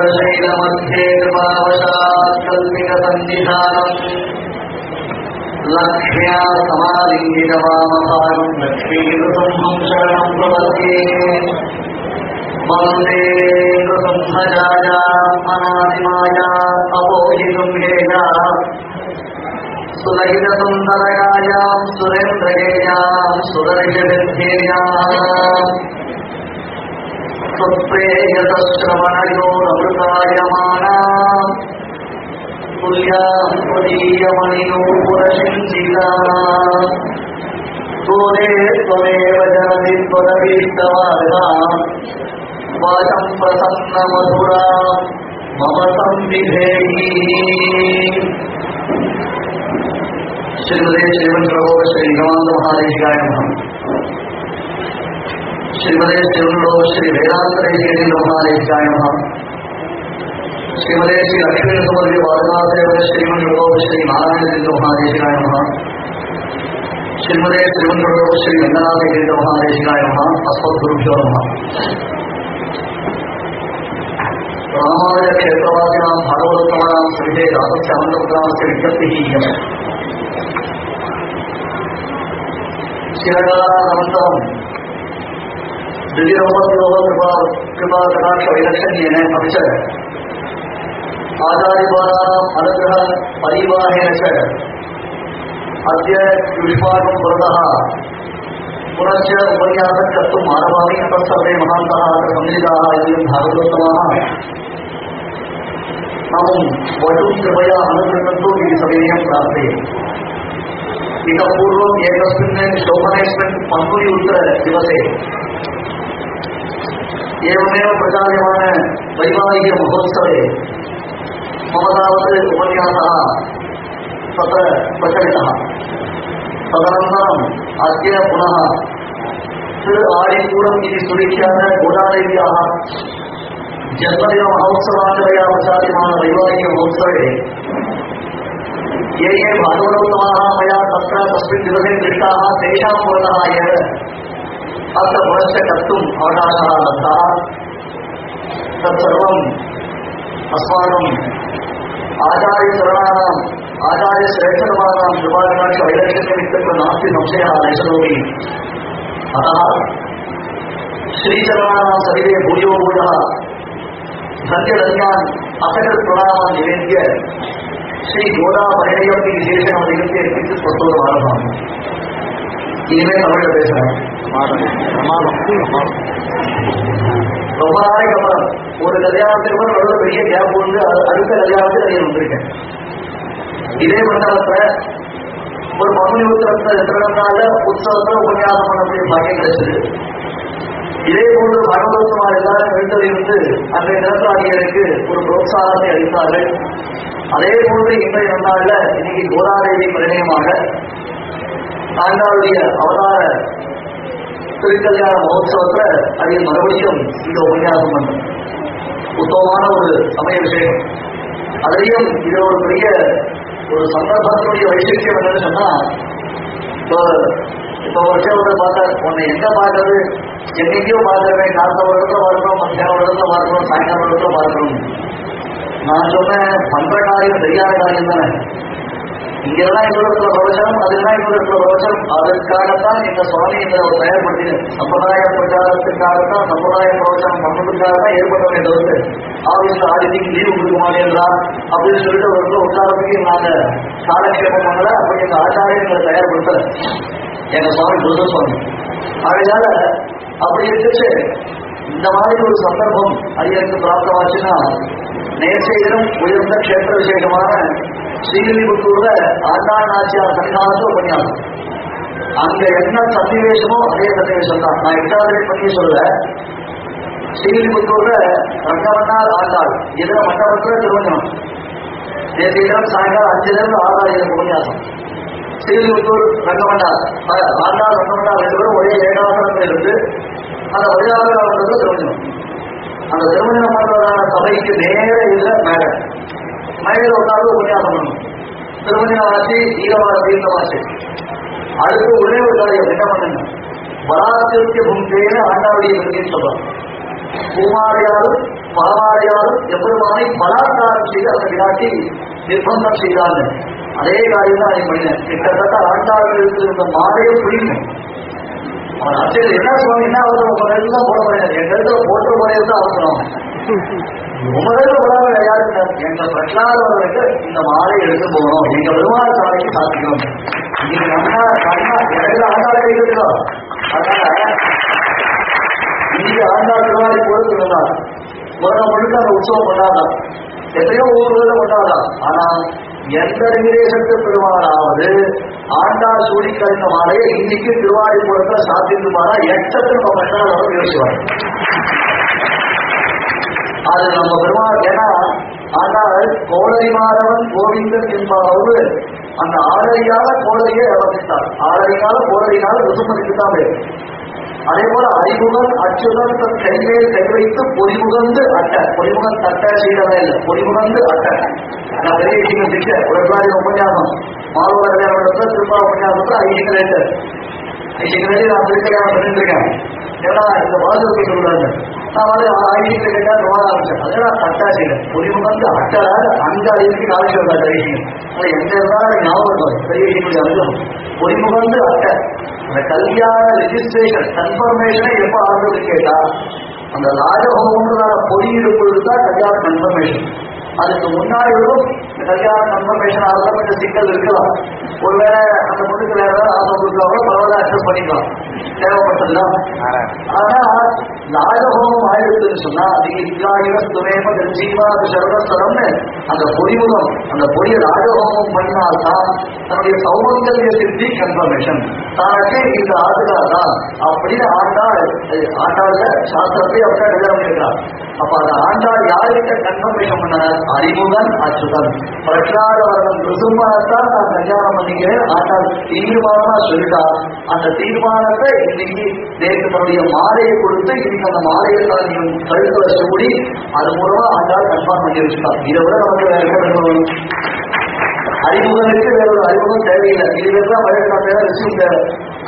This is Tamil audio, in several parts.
ैलमध्ये मावशात् कल्पितसङ्गीता लक्ष्म्या लक्ष्मीकृतम् शरणम् भवती मन्देन्दुसंहजायाम् अपोहितुम् हेजा सुलगितसुन्दरकायाम् सुरेन्द्रेयाम् सुरविषयेयाः त्वत्प्रेयतश्रवणयोरमृतायमाना तुल्याम् त्वदीयमणिनूपुरशिञ्चिका गोदे त्वमेव जननि त्वदभीष्टवार्गा वाचम् प्रसन्नमधुरा मम संविधेहि श्रीमदे श्रीमन्प्रभो श्रीनिवान्त महादेशाय नमः श्रीमदे शिवलो श्री वेदात्र श्री लोकालेख्यायम श्रीमदे श्री लक्ष्मी सुमर्य बालनाथेव श्रीमन्यो श्री नारायण लोहादेशिकायम श्रीमदे श्रीमन्यो श्री रंगनाथ लोहादेशिकायम अस्मद्गुरुभ्यो नमः। रामाय क्षेत्रवादिनां भागवतोणां कृते राजस्यामन्त्रास्य विज्ञप्तिः इयम् चिरकालानन्तरम् Jadi Allah Subhanahu Wa Taala Kepala என அமைச்சர் ஆதாரிபாராம் அனுகிரகம் பரிவாகேன அத்திய விஷ்வாகம் புரதா புனச்ச உபன்யாச கத்தும் மாணவாமி தற்சர்வே மகாந்தா சம்மிதாக இதுவும் பாகவத்தமாக நாமும் வடும் கிருபயா அனுகிரகத்தோ இது சமயம் பிரார்த்தே இத பூர்வம் ஏகஸ்மின் சோமனேஸ்மின் திவசே एवमेव प्रचाल्यमान वैवाहिकमहोत्सवे मम तावत् उपन्यासः, तत्र प्रचलितः। तदनन्तरम् अद्य पुनः तिरु आडिपूरम् इति सुविख्यात गोदादेव्याः जन्मदिनमहोत्सवाचलया प्रचाल्यमान वैवाहिकमहोत्सवे ये ये भागवतोत्तमाः मया तत्र तस्मिन् दिवसे दृष्टाः, तेषां पुरतः अथ पुनश्च कर्तुम अवकाशः दत्तः आचार्य अस्माकम् आचार्यचरणानाम् आचार्यश्रेष्ठकमानां कृपाकराक्ष वैलक्षण्यमित्यत्र नास्ति संशयः नैषलोपि अतः श्रीचरणानां सभी भूयो भूयः सत्यदत्तान् प्रणाम निवेद्य श्रीगोदापरिणयम् विशेषणमधिकृत्य किञ्चित् प्रस्तुतमारभामि। இனிமே தமிழ்ல பேசுறேன். ரொம்ப நாளைக்கு அப்புறம் ஒரு கல்யாணத்துக்கு அப்புறம் நல்ல பெரிய கேப் வந்து அடுத்த கல்யாணத்துக்கு நான் வந்திருக்கேன். இதே மண்டலத்துல ஒரு பங்குனி உத்தரத்துல திருநாள உற்சவத்துல உபன்யாசம் பண்ணக்கூடிய பாக்கியம் கிடைச்சது. இதே போன்று பகவதோத்தமா எல்லாரும் எழுந்தறிந்து அன்றைய நிரந்தராணிகளுக்கு ஒரு புரோத்சாகத்தை அளித்தார்கள். அதே போன்று இன்றைய நாள்ல இன்னைக்கு கோதாதேவி பரிணயமாக ஆண்டாளுடைய அவதார திருக்கல்யாண மகோத்சவத்துல அதில் மறுபடியும் இந்த உபன்யாசம் பண்ணும். உத்தமமான ஒரு சமய விஷயம். அதையும் இது ஒரு பெரிய ஒரு சந்தர்ப்பத்தினுடைய வைசிஷ்யம் என்னன்னு சொன்னா இப்போ இப்போ வருஷத்தை பார்த்தா உன்னை எங்க பார்க்கறது? என்னைக்கும் பார்க்கறேன் காத்த வருடத்துல பார்க்கணும் மத்தியான வருடத்துல பார்க்கணும் சாயங்கால வருடத்துல பார்க்கணும். நான் சொன்னேன் பண்ற காரியம் சரியான காரியம் தானே இங்கெல்லாம் இன்னொருத்துல பிரவச்சனம் அதெல்லாம் இன்னொருத்துல பிரவச்சனம் அதற்காகத்தான் எங்க சுவாமி எங்களை ஒரு தயார்படுத்தின சம்பிரதாய பிரச்சாரத்துக்காகத்தான் சம்பிரதாய பிரவச்சனம் பண்ணதுக்காக தான் ஏற்பட்டவனே தவிர்த்து ஆபீஸ்ல ஆதித்திக்கு லீவு கொடுக்க மாட்டேன்றா அப்படின்னு சொல்லிட்டு அவர்கள் இடத்துல உட்காரத்துக்கு நாங்க காலக்ஷேபம் பண்ணல அப்படி எங்க ஆச்சாரியங்களை தயார்படுத்தல. எங்க சுவாமி புருஷ சுவாமி அதனால அப்படி இருந்துச்சு. இந்த மாதிரி ஒரு சந்தர்ப்பம் அடியனுக்கு பிராப்தமாச்சுன்னா நேற்றையிலும் உயர்ந்த கஷேத்திர விசேஷமான ஸ்ரீவில்லிபுத்தூர்ல ஆண்டாள் நாச்சியார் சன்னிதானத்து உபன்யாசம் அங்க என்ன சன்னிவேசமோ அதே சன்னிவேசம் தான் நான் எட்டாவது பண்ணி சொல்ல ஸ்ரீவில்லிபுத்தூர்ல ரங்கமன்னார் ஆண்டாள். இதுல மண்டபத்துல திருவஞ்சனம் நேற்று சாயங்காலம் அஞ்சுல இருந்து ஆறாயிரம் உபன்யாசம். ஸ்ரீவில்லிபுத்தூர் ரங்கமன்னார் ஆண்டாள் ரங்கமன்னார் ரெண்டு பேரும் ஒரே ஏகாசனத்தில் இருந்து அந்த வழியாளர்கள் திருமணம். அந்த திருமணம் பண்றதான சபைக்கு நேர இல்லை மேல. மேல உட்கார்ந்து உபன்யாசம் பண்ணணும். திருமணம் ஈரவாசி ஈரவார தீர்த்தமாச்சு அடுத்து ஒரே ஒரு காரியம் என்ன பண்ணுங்க பராத்திருத்திய முன்பேன ஆண்டாவுடைய பற்றி சொல்றாங்க பூமாரியாலும் பலமாரியாலும் எப்பெருமானை பலாத்காரம் செய்து அந்த விராட்டி நிர்பந்தம் செய்தாங்க அதே காரியம் தான் அதை பண்ணினேன். கிட்டத்தட்ட ஆண்டாளர்களுக்கு இருந்த மாலையை பிடிக்கும் அவன் என்ன சுவாமி என்ன அவசரம் உங்க நேரத்துல போட முடியாது. எங்க இடத்துல போட்ட முறையை தான் அவசரம் உங்க நேரத்துல போடாம யாரு எங்க பிரகலாதவர்களுக்கு இந்த மாலை எடுத்து போகணும். எங்க பெருமாள் சாலைக்கு சாப்பிடணும் நீங்க நம்ம கண்ணா எனக்கு ஆண்டாள் கைவிடுதோ அதனால இன்னைக்கு ஆண்டாள் திருவாரி கொடுத்துருந்தார் உலகம் முழுக்க அந்த உற்சவம் கொண்டாடலாம் எத்தனையோ ஊர்களில் கொண்டாடலாம் ஆனா எந்த நிமிடேசத்து பெருமாளாவது ஆண்டாள் சூடி கழிந்த மாலையை இன்னைக்கு திருவாரிபுரத்துல சாத்திருமானா எட்டத்தில் நம்ம பிரகலாதவர் யோசிச்சுவாங்க அது நம்ம பெருமாள் ஏன்னா ஆனால் மாதவன் கோவிந்தன் என்பதாவது அந்த ஆடையால கோளரியை அவசித்தார் ஆடையினால கோளரினால ருசுமதிக்கு தான் பேர். அதே போல அறிமுகன் அச்சுதன் தன் கைமேல் கை வைத்து பொறிமுகந்து அட்ட. பொறிமுகன் தட்ட செய்தவே இல்லை. பொறிமுகந்து அட்ட. நான் பெரிய விஷயம் திட்ட உடற்பாடி உபன்யாசம். மாலவர கல்யாணத்துல திருப்பா உபன்யாசத்துல ஐசிங்க ரேட்டு ஐசிங்க நான் திருக்கையாக பண்ணிட்டு இருக்கேன். ஏன்னா இந்த வாழ்க்கை சொல்றாங்க. நான் வந்து கேட்டா ரொம்ப ஆரம்பிச்சேன் அதனால தட்டா பொறிமுகந்து அட்டல அங்க ஐசிக்கு ஆവശ്யம் இல்லை. ஐசிங்க எந்த இருந்தாலும் ஞாபகம் இருக்கும் பெரிய பொறிமுகந்து அந்த கல்யாண ரெஜிஸ்ட்ரேஷன் கன்ஃபர்மேஷனை எப்ப ஆகுது கேட்டா அந்த ராஜபவன்றதான பொறியிடும் பொழுதுதான் கல்யாண கன்ஃபர்மேஷன் அதுக்கு முன்னாடி வரும் கன்ஃபர்மேஷன் ஆகலாம் கொஞ்சம் சிக்கல் இருக்கலாம். ஒருவேளை அந்த பொண்ணுக்கு வேற ஏதாவது ஆசை கொடுத்தவங்க பரவாயில்ல அக்செப்ட் பண்ணிக்கலாம். தேவைப்பட்டதுதான் ஆனா ராஜபவம் ஆயிருக்குன்னு சொன்னா அது இத்ராயுவ துவேம ஜீவா சர்வஸ்வரம்னு அந்த பொறிமுகம் அந்த பொறிய ராஜபவம் பண்ணினால்தான் தன்னுடைய சௌமங்கல்ய சித்தி கன்ஃபர்மேஷன் தானே இந்த ஆதுகாதா அப்படின்னு ஆண்டாள் ஆண்டாள்ல சாஸ்திரத்தை அப்படியே எழுத பண்ணிருக்கார் அப்ப அந்த ஆண்டாள் யாருக்கிட்ட கன்ஃபர்மேஷன் பண்ணார்? அறிமுகன் அச்சுதன் பிரச்சாரவர்கள் ருசுமானத்தான் நான் கல்யாணம் பண்ணிக்கிறேன். ஆனால் தீர்மானமா சொல்லிட்டா. அந்த தீர்மானத்தை இன்னைக்கு தேசத்தினுடைய மாலையை கொடுத்து இன்னைக்கு அந்த மாலையை தான் நீ கழுத்துல சூடி அது மூலமா ஆண்டால் கன்ஃபார்ம் பண்ணி வச்சுட்டா இதை விட நமக்கு வேற என்ன வேற ஒரு அறிமுகம் தேவையில்லை. இதுதான் வழக்கம் தேவை ரிசீவ் தேவை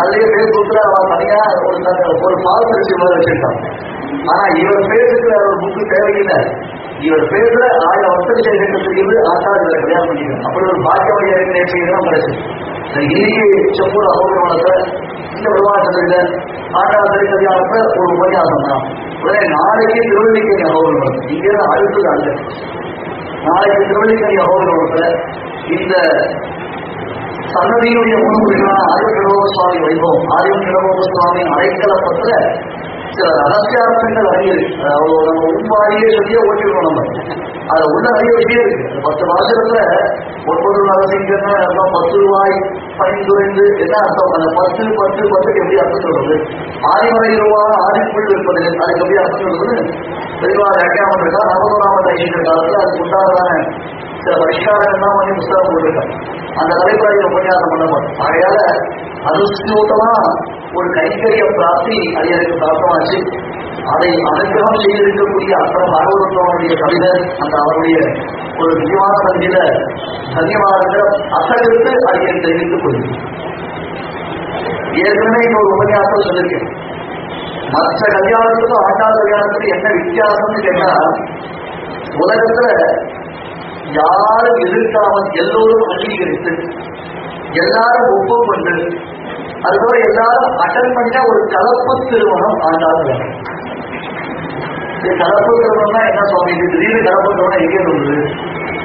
அதுலயே பேஸ்புக்ல அவன் தனியா ஒரு தன் ஒரு பால்ஸ் ரிசீவ் வச்சிருக்கான். ஆனா இவர் பேருக்கு வேற ஒரு புக்கு தேவையில்லை. இவர் பேர்ல ஆயிரம் வருஷம் செய்கிறது ஆட்டா இவரை கல்யாணம் பண்ணிக்கணும் அப்படி ஒரு பாக்கியம் எனக்கு நேற்று தான் கிடைச்சு இன்னைக்கு செப்பூர் அகோகரணத்தை இந்த விவாதத்தில் ஆட்டா சரி கல்யாணத்தை ஒரு உபன்யாசம் தான். உடனே நாளைக்கு திருவள்ளிக்கணி அகோகரணம் இங்கே அடுத்தது அல்ல நாளைக்கு திருவள்ளிக்கணி அகோகரணத்துல இந்த சன்னதியுடைய முன்புகளான ஆயுள் கிரகோப சுவாமி வைபவம் ஆயுள் கிரகோப சுவாமி அடைக்கலப்பத்துல ரகசியார்த்தங்கள் அறியுது அதாவது நம்ம உண்மாரியே சொல்லியே ஓட்டிருக்கோம் நம்ம. அதுல உள்ள நிறைய விஷயம் இருக்கு. பத்து மாசத்துல ஒன்பது ரகசியங்கள்னா எல்லாம் பத்து ரூபாய் பணிந்துரைந்து என்ன அர்த்தம்? அந்த பத்து பத்து பத்துக்கு எப்படி அர்த்தம் சொல்றது? ஆதிமலை ரூபாய் ஆதிக்குள் இருப்பது அதுக்கு எப்படி அர்த்தம் சொல்றது? தெளிவாக வியாக்கியாமம் இருக்கா? நவநாம தைக்கிற காலத்துல அதுக்கு உண்டானதான சில பரிஷ்காரங்கள்லாம் பண்ணி புத்தகம் போட்டிருக்காங்க அந்த தலைப்புறையில் உபன்யாசம் பண்ணப்படும். ஆகையால அதிர்ஷ்டமா ஒரு கைங்கரிய பிராப்தி அது எனக்கு பிராப்தமாச்சு. அதை அனுகிரகம் செய்திருக்கக்கூடிய அப்புறம் பாகவதத்தவனுடைய கவிதை அந்த அவருடைய ஒரு நிஜமான சந்தியில தன்யமாக அசகத்து அதை எனக்கு தெரிவித்துக் கொள்ளும். ஏற்கனவே இன்னொரு உபன்யாசம் சொல்லியிருக்கேன். மற்ற கல்யாணத்துக்கும் ஆண்டாள் கல்யாணத்துக்கும் என்ன வித்தியாசம்னு கேட்டா யாரும் எதிர்க்காமல் எல்லோரும் அங்கீகரித்து எல்லாரும் ஒப்புக்கொண்டு அதுபோல எல்லாரும் அட்டன் பண்ண ஒரு கலப்பு திருமணம் ஆண்டார்கள். கலப்பு திருமணம்னா என்ன சுவாமி? இது திடீர்னு கலப்பு திருமணம் எங்கே இருந்தது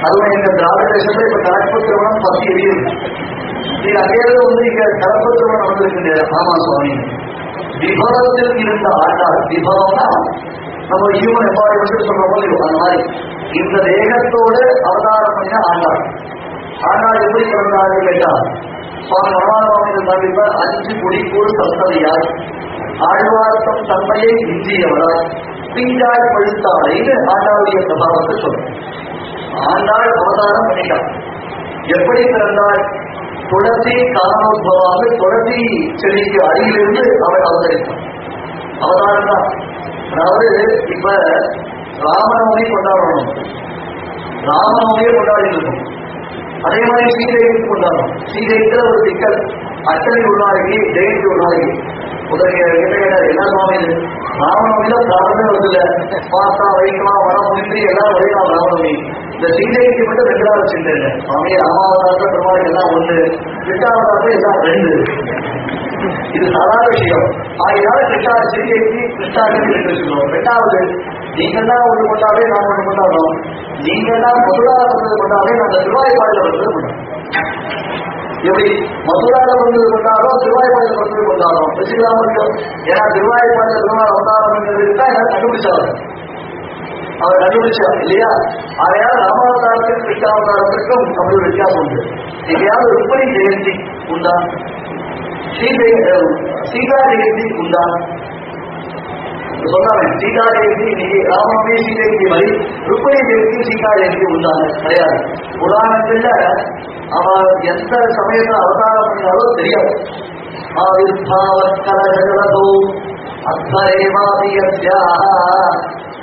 அதுவும் எங்க திராவிட தேசத்துல இப்ப கலப்பு திருமணம் பத்தி எரியும் நீங்க அங்கே வந்து இங்க கலப்பு திருமணம் வந்திருக்கு ஆமா சுவாமி. விபவத்தில் இருந்த ஆண்டாள். விபவம்னா நம்ம ஹியூமன் எம்பாடிமெண்ட் சொல்ற மாதிரி அந்த மாதிரி. இந்த தேகத்தோடு அவதாரம் பண்ணின ஆண்டாள். ஆனால் எப்படி பிறந்தாரு கேட்டா சுவாமி மனவாளவாமிகள் சாமிப்பார் அஞ்சு குடிக்கூறு சந்ததியார் ஆழ்வார்த்தம் தன்மையை இன்றியவராய் பிஞ்சாய் பழுத்தாளைன்னு ஆண்டாளுடைய பிரபாவத்தை சொல்றேன் ஆண்டாள் அவதாரம் பண்ணிட்டான். எப்படி பிறந்தாள்? துளசி காரணோத்பவாக துளசி செடிக்கு அருகிலிருந்து அவள் அவதரித்தாள் அவதாரம் தான். அதாவது இப்ப ராமநவமி கொண்டாடணும். ராமநவமியே கொண்டாடி இருக்கும் அதே மாதிரி சீதைக்கு கொண்டாடணும். சீதைக்கு ஒரு சிக்கல். அச்சனை உள்ளாகி ஜெயந்தி உள்ளாகி நாளைக்கு முதல்ல என்ன சுவாமி இது? ராமநவமியில பிரார்த்தனை பார்த்தா வைக்கலாம் வரம் முன்னிட்டு எல்லாம் வரையலாம் ராமநவமி இந்த சீதைக்கு மட்டும் ரெண்டாவது நாள் சுவாமி ராமாவதாரத்தை பெருமாள் எல்லாம் ஒண்ணு. கிருஷ்ணாவதாரத்தை எல்லாம் ரெண்டு. இது சாதாரண விஷயம். ஆகையால கிருஷ்ணா சீதைக்கு கிருஷ்ணாஜி என்று சொல்லுவோம் ரெண்டாவது நீங்க தான் ஒண்ணு கொண்டாவே நான் ஒன்று கொண்டாடுறோம். நீங்க தான் முதலாக வந்தது கொண்டாவே நாங்கள் திருவாய்ப்பாடில் வந்தது கொண்டாடுறோம். எப்படி? மதுரால வந்தது கொண்டாடுறோம் திருவாய்ப்பாடியில் வந்தது கொண்டாடுறோம். வச்சுக்கலாம் இருக்கும் ஏன்னா திருவாய்ப்பாடியில் திருவாய் அவதாரம்ங்கிறது தான் எனக்கு கண்டுபிடிச்சாரு அவர் கண்டுபிடிச்சா இல்லையா? அதையால ராமாவதாரத்துக்கும் கிருஷ்ணாவதாரத்துக்கும் தமிழ் வித்தியாசம் உண்டு. எங்கேயாவது ருக்மணி ஜெயந்தி உண்டா? சீதை சீதா ஜெயந்தி உண்டா? சொன்னாங்க சீதா ஜெயந்தி இன்னைக்கு ராமமே சீதைக்கு வழி ருக்மணி ஜெயந்தி சீதா ஜெயந்தி உண்டாங்க கிடையாது புராணத்துல அவன் எந்த சமயத்துல அவதாரம் பண்ணினாலோ தெரியாது ஆவிர்பாவத்கலஜலதோ அத்வரேவாதி யஸ்யாः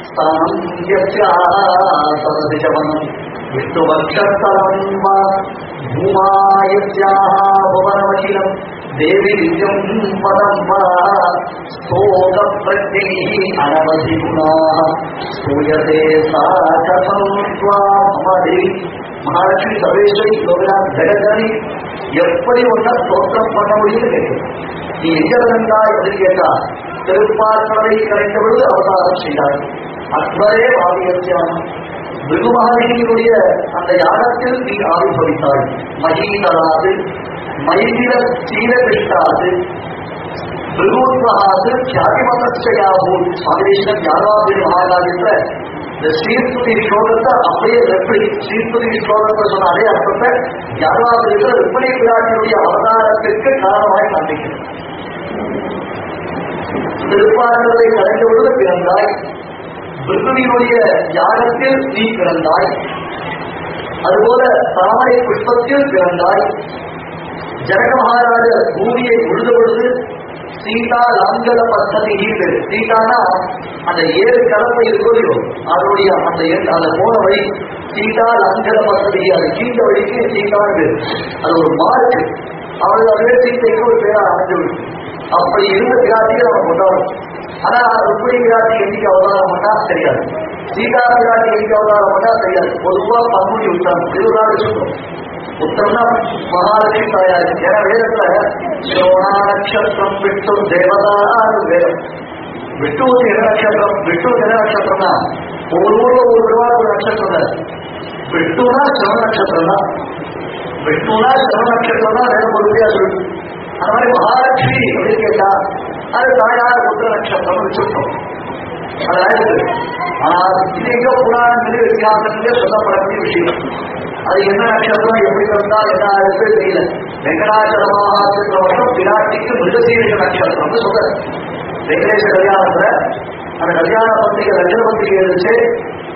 ஸ்தானம் யஸ்யாः சததிசவனம் விஷ்ணுவக்ஷஸ்தலம் வா பூமா யஸ்யாः புவனமகிலம் தேவி நிஜம் பதம் ஸ்தோக பிரத்யைः அனவதி குணாः ஸ்தூயதே சா கதம் ஸ்வாமதி மகாலட்சுமி சர்வேஸ்வரி லோகநாத் ஜெகதனி எப்படி ஒன்றை ஸ்தோத்திரம் பண்ண முடியும்னு கேட்கும் நீ எங்க இருந்தா எப்படி கேட்டா திருப்பார்களை கலைந்த பொழுது அவதாரம் செய்தார் அக்பரே ஆதியத்தியானம் பிருகு மகாதேவியினுடைய அந்த யாகத்தில் நீ ஆவிர்வவித்தாய் மகீதராது மைதிர சீரகிருஷ்டாது பிருகுத்வகாது தியாகிமதச்சயாபூர் சுவாமிகிருஷ்ணன் யாராவது மகாராஜ் என்ற இந்த ஸ்ரீஸ்துதி ஸ்லோகத்தை அப்படியே ரெப்படி ஸ்ரீஸ்துதி ஸ்லோகத்தை சொன்ன அதே அர்த்தத்தை யாராவது இருக்கிற ருக்மணி பிராட்டியுடைய அவதாரத்திற்கு காரணமாய் காண்பிக்கிறது திருப்பார்களை கலைந்து பொழுது பிறந்தாய். விஷ்ணுவினுடைய யாகத்தில் நீ பிறந்தாய். அதுபோல தாமரை புஷ்பத்தில் பிறந்தாய். ஜனக மகாராஜர் பூமியை உழுது பொழுது சீதா லாங்கல பத்ததி ஈடு. சீதானா அந்த ஏழு கலப்பை இருக்கோ அதனுடைய அந்த அந்த போன வழி சீதா லாங்கல பத்ததி அது கீழ்ந்த வழிக்கு சீதான்னு அது ஒரு மார்க்கு. அவள் அதுவே சீத்தைக்கு ஒரு பேரா அமைஞ்சு அப்படி இருந்த பிராட்டியை நம்ம கொண்டாடும். ஆனா ருக்மிணி பிராட்டி என்னைக்கு அவதாரம் பண்ணா தெரியாது. சீதா பிராட்டி என்னைக்கு அவதாரம் பண்ணா தெரியாது. பொதுவா பங்குனி உத்தரம் திருவிழா சொல்றோம் உத்தரம்னா மகாலட்சுமி தாயார் ஏன்னா வேதத்துல சிரோணா நட்சத்திரம் விட்டு தேவதான்னு வேதம் விட்டுவது என்ன நட்சத்திரம்? விட்டுவது என்ன நட்சத்திரம்னா ஒவ்வொரு ஊர்ல ஒரு விதமான ஒரு நட்சத்திரம் தான். விட்டுனா சிவ நட்சத்திரம் தான் விட்டுனா சிவ நட்சத்திரம் தான் வேற பொறுமையா சொல்லுது அந்த மாதிரி மகாலட்சுமி அப்படின்னு கேட்டா அது தாயார் புத்திர நட்சத்திரம் வச்சிருக்கோம் அதெல்லாம் இது எங்க புராணங்களே வித்தியாசங்களே சொல்லப்படக்கூடிய விஷயம். அது என்ன நட்சத்திரம் எப்படி வந்தா என்ன இருக்கு தெரியல. வெங்கடாச்சலமாக வருஷம் பிராட்டிக்கு மிருகசீரிக நட்சத்திரம்னு சொல்ற வெங்கடேச கல்யாணத்துல அந்த கல்யாண பத்திரிகை லட்சண பத்திரிகை இருந்துச்சு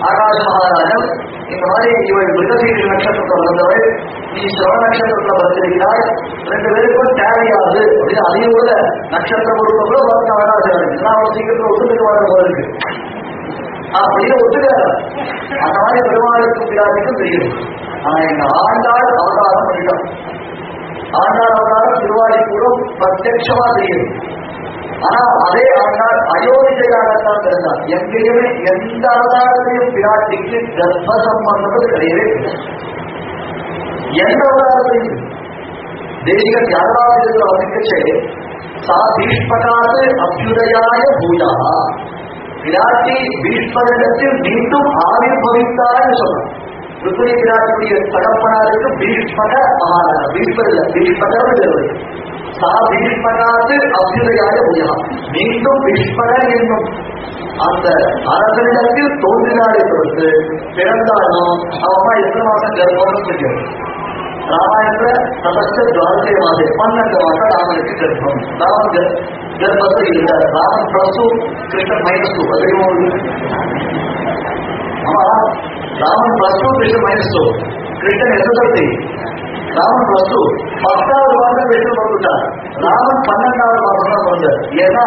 ஆகாஷ் மகாராஜன் இந்த மாதிரி இவள் மிருகசீரிக நட்சத்திரத்தில் வந்தவள். நீ சிவ நட்சத்திரத்துல வந்திருக்கிறாய். ரெண்டு பேருக்கும் தேவையாது. அப்படின்னு அதையும் கூட நட்சத்திர பொருட்களோ பார்த்து ஆகாஷ் அவன் சீக்கிரத்தில் ஒத்துக்கிட்டு வர போல இருக்கு. அப்படியே ஒத்துக்கிறார் அந்த மாதிரி பெருமாளுக்கும் பிராட்டிக்கும் தெரியும். ஆனா எங்க ஆண்டாள் அவதாரம் பண்ணிட்டோம். ஆண்டாள் அவதாரம் திருவாடிக்கூடம் பிரத்யட்சமா தெரியும். ஆனா அதே ஆனால் அயோத்தியாகத்தான் இருந்தார் எங்கேயுமே எந்த அவதாரத்தையும் பிராட்டிக்கு கர்ப்ப சம்பந்தம் கிடையவே எந்த அவதாரத்தையும் தேசிகன் யாராவது வர்ணிக்கச்சே சா பீஷ்மகாது அபியுதயாய பூஜா. பிராட்டி பீஷ்மரிடத்தில் மீண்டும் ஆவிர்வவித்தார்னு சொன்னார். ருக்மிணி தகப்பனாருக்கு பீஷ்மக மகாராஜா பீஷ்மர் இல்ல பீஷ்மகர் சா பீஷ்மகாது அபியுதயாய உயரம் மீண்டும் பீஷ்மகர் என்னும் அந்த அரசனிடத்தில் தோன்றினாரை பொறுத்து பிறந்தாலும் அம்மா எத்தனை மாசம் கர்ப்பம்னு தெரியும் ராமாயணத்துல சதஸ்த துவாரத்தை மாதே பன்னெண்டு மாசம் ராமனுக்கு கர்ப்பம். ராமன் கர்ப்பத்தில் இருந்தார் Raman plus Krishnan minus two ஆமா Raman plus two Krishnan minus two Krishnan SSLC Raman plus two பத்தாவது மாதம் கிருஷ்ணன் பிறந்துட்டார் ராமன் பன்னெண்டாவது மாதம் தான் பிறந்தார் ஏன்னா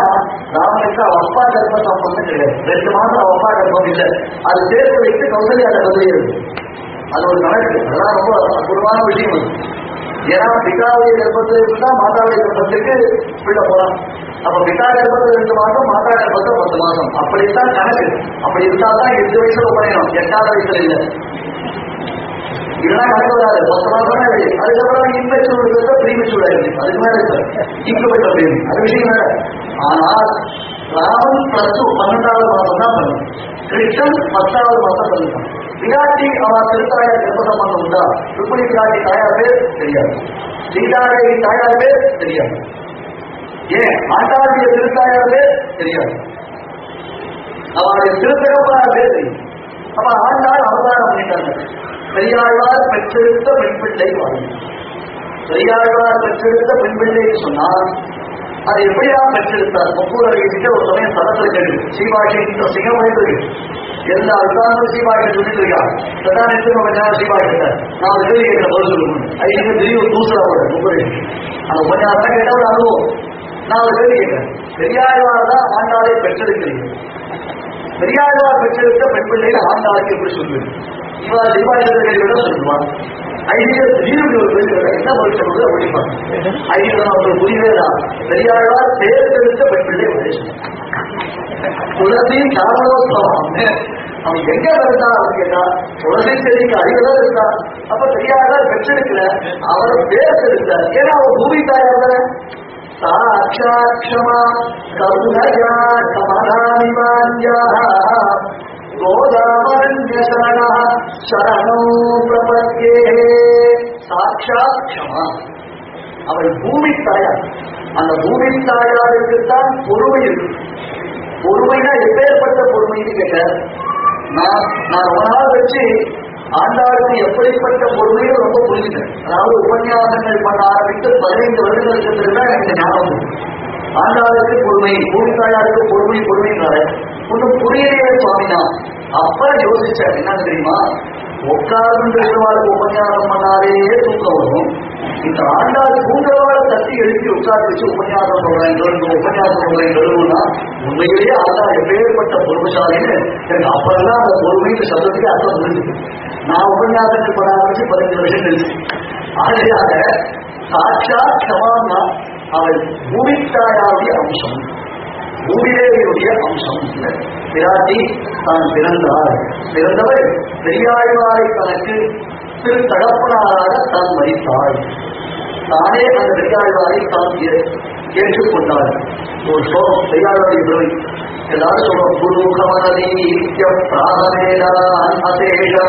ராமனுக்கு அவ அப்பா கர்ப்ப சம்பந்தம் கிடையாது ரெண்டு மாதம் அவ அப்பா கர்ப்பம் இல்லை அது சேர்த்து வைத்து கௌசல்யா கருதுகிறது அது ஒரு கணக்கு. அதெல்லாம் ரொம்ப அற்புதமான விஷயம். அது ஏன்னா பிதாவுடைய கர்ப்பத்தில் இருந்தா மாதாவுடைய கர்ப்பத்துக்கு பிள்ளை போலாம் அப்ப பிதா கர்ப்பத்தில் ரெண்டு மாசம் மாதா கர்ப்பத்தில் பத்து மாசம் அப்படித்தான் கணக்கு. அப்படி இருந்தால்தான் எட்டு வயசுல உடையணும் எட்டாவது வயசுல இல்லை. இதெல்லாம் கணக்கு வராது பத்து மாசம் அதுக்கப்புறம் இன்வெஸ்ட் இருக்கிறத ப்ரீமெச்சூர் ஆயிருக்கு அதுக்கு மேல இன்குபேட் அப்படின்னு அது விஷயம் ஆனால் ராமன் பிளஸ் பன்னெண்டாவது மாதம் தான் பண்ணும் கிருஷ்ணன் பத்தாவது மாதம் பண்ணிருக்கான் விராட்டி அவன் திருத்தாயார் கர்ப்பசம்பந்தம் உண்டா? ருக்மிணி விராட்டி தாயார் பேர் தெரியாது. சீதாதேவி தாயார் பேர் தெரியாது. ஏன்? ஆண்டாளுடைய திருத்தாயார் பேர் தெரியாது. அவருடைய பேர் தெரியும் அப்ப ஆண்டாள் அவதாரம் பண்ணிட்டாங்க. பெரியாழ்வார் பெற்றெடுத்த பெண் பிள்ளை வாழ்வு பெரியாழ்வார் பெற்றெடுத்த பெண் பிள்ளைன்னு சொன்னால் அது எப்படியா பெற்றெடுத்தார்? முக்கூரரை ஒரு சமயம் சதத்தில் கேட்டு சீவாஷி சிங்கம் எல்லா அதுதான் சீவாஷி சொல்லிட்டு இருக்கா பிரதான எடுத்து கொஞ்ச நேரம் சீவாஷி நான் கேள்வி கேட்கிற பதில் சொல்லணும் அதுக்கு திடீர் தூசுறா போட முக்கூரை அந்த உபன்யாசம் கேட்ட ஒரு அனுபவம். நான் ஒரு கேள்வி கேட்கிறேன். பெரியாழ்வார் தான் ஆண்டாளை பெற்றெடுக்கிறீங்க பெரியாழ்வார் பெற்றெடுத்த பெண் பிள்ளைகள் ஆண்டாளுக்கு எப்படி சொல்லுது இவா தீபாவளி சொல்லுவான். ஐடியல் திடீர்னு ஒரு பேர் என்ன பதில் சொல்றது அப்படிப்பாங்க ஐடியல் அவங்களுக்கு புரியவே பெரியாழ்வார் தேர்ந்தெடுத்த பெண் பிள்ளை வயசு தாமதோத்சவம் அவன் எங்க இருந்தா? அவன் கேட்டா துளசி செடிக்கு அடிக்கதான் இருந்தா. அப்ப பெரியாழ்வார் பெற்றெடுக்கல. அவர் தேர்ந்தெடுத்தார். ஏன்னா அவர் பூமி தாயார் தானே? சாட்சாட்சமா கருணயா சமாதானிமான்யாः கோதாமரண்யசரணா சரணோ பிரபத்யே சாட்சாத் அவள் பூமி தாயார் அந்த பூமி தாயாருக்குத்தான் பொறுமை இருக்கு பொறுமைனா எப்பேற்பட்ட பொறுமைன்னு கேட்ட நான் நான் ரொம்ப நாள் வச்சு ஆண்டாளுக்கு எப்படிப்பட்ட பொருளையும் ரொம்ப புரிஞ்சுட்டேன் அதாவது உபன்யாசங்கள் பண்ண ஆரம்பித்து பதினைந்து வருடங்களுக்கு பிறகுதான் எனக்கு ஞாபகம் ஆண்டாளுக்கு பொறுமை பூமி பொறுமை பொறுமைன்றாரு. ஒன்றும் புரியலையே சுவாமினா அப்ப யோசிச்சார் என்ன தெரியுமா? உட்கார்ந்து இருக்கிறவாளுக்கு உபன்யாசம் பண்ணாலே தூக்கம் வரும் இந்த ஆண்டாள் தூங்கவாளை தட்டி எழுப்பி உட்கார்ந்து வச்சு உபன்யாசம் சொல்றேன் கேளுங்க, உபன்யாசம் சொல்றேன் கேளுன்னா உண்மையிலேயே ஆண்டாள் எப்பேற்பட்ட பொறுமைசாலின்னு எனக்கு அப்பதான் அந்த பொறுமைக்கு சப்தத்துக்கு அர்த்தம் புரிஞ்சுது. நான் உபன்யாசத்துக்கு பண்ண ஆரம்பிச்சு பதினஞ்சு வருஷம் தெரிஞ்சு ஆகையாக சாட்சா க்ஷமான்னா அவள் பூமித்தாயாவிய அம்சம். பூமிதேவியுடைய அம்சம் பிராட்டி தான் பிறந்தார். பிறந்தவர் பெரியாழ்வாரை தனக்கு திரு தகப்பனாராக தான் மதித்தாள். தானே அந்த பெரியாழ்வாரை தான் ஏற்றுக்கொண்டார் ஒரு ஸ்லோகம் பெரியாழ்வாரை பெருமை எல்லாரும் சொல்றோம். குரு கமலி பிராணமேதான் அசேஷா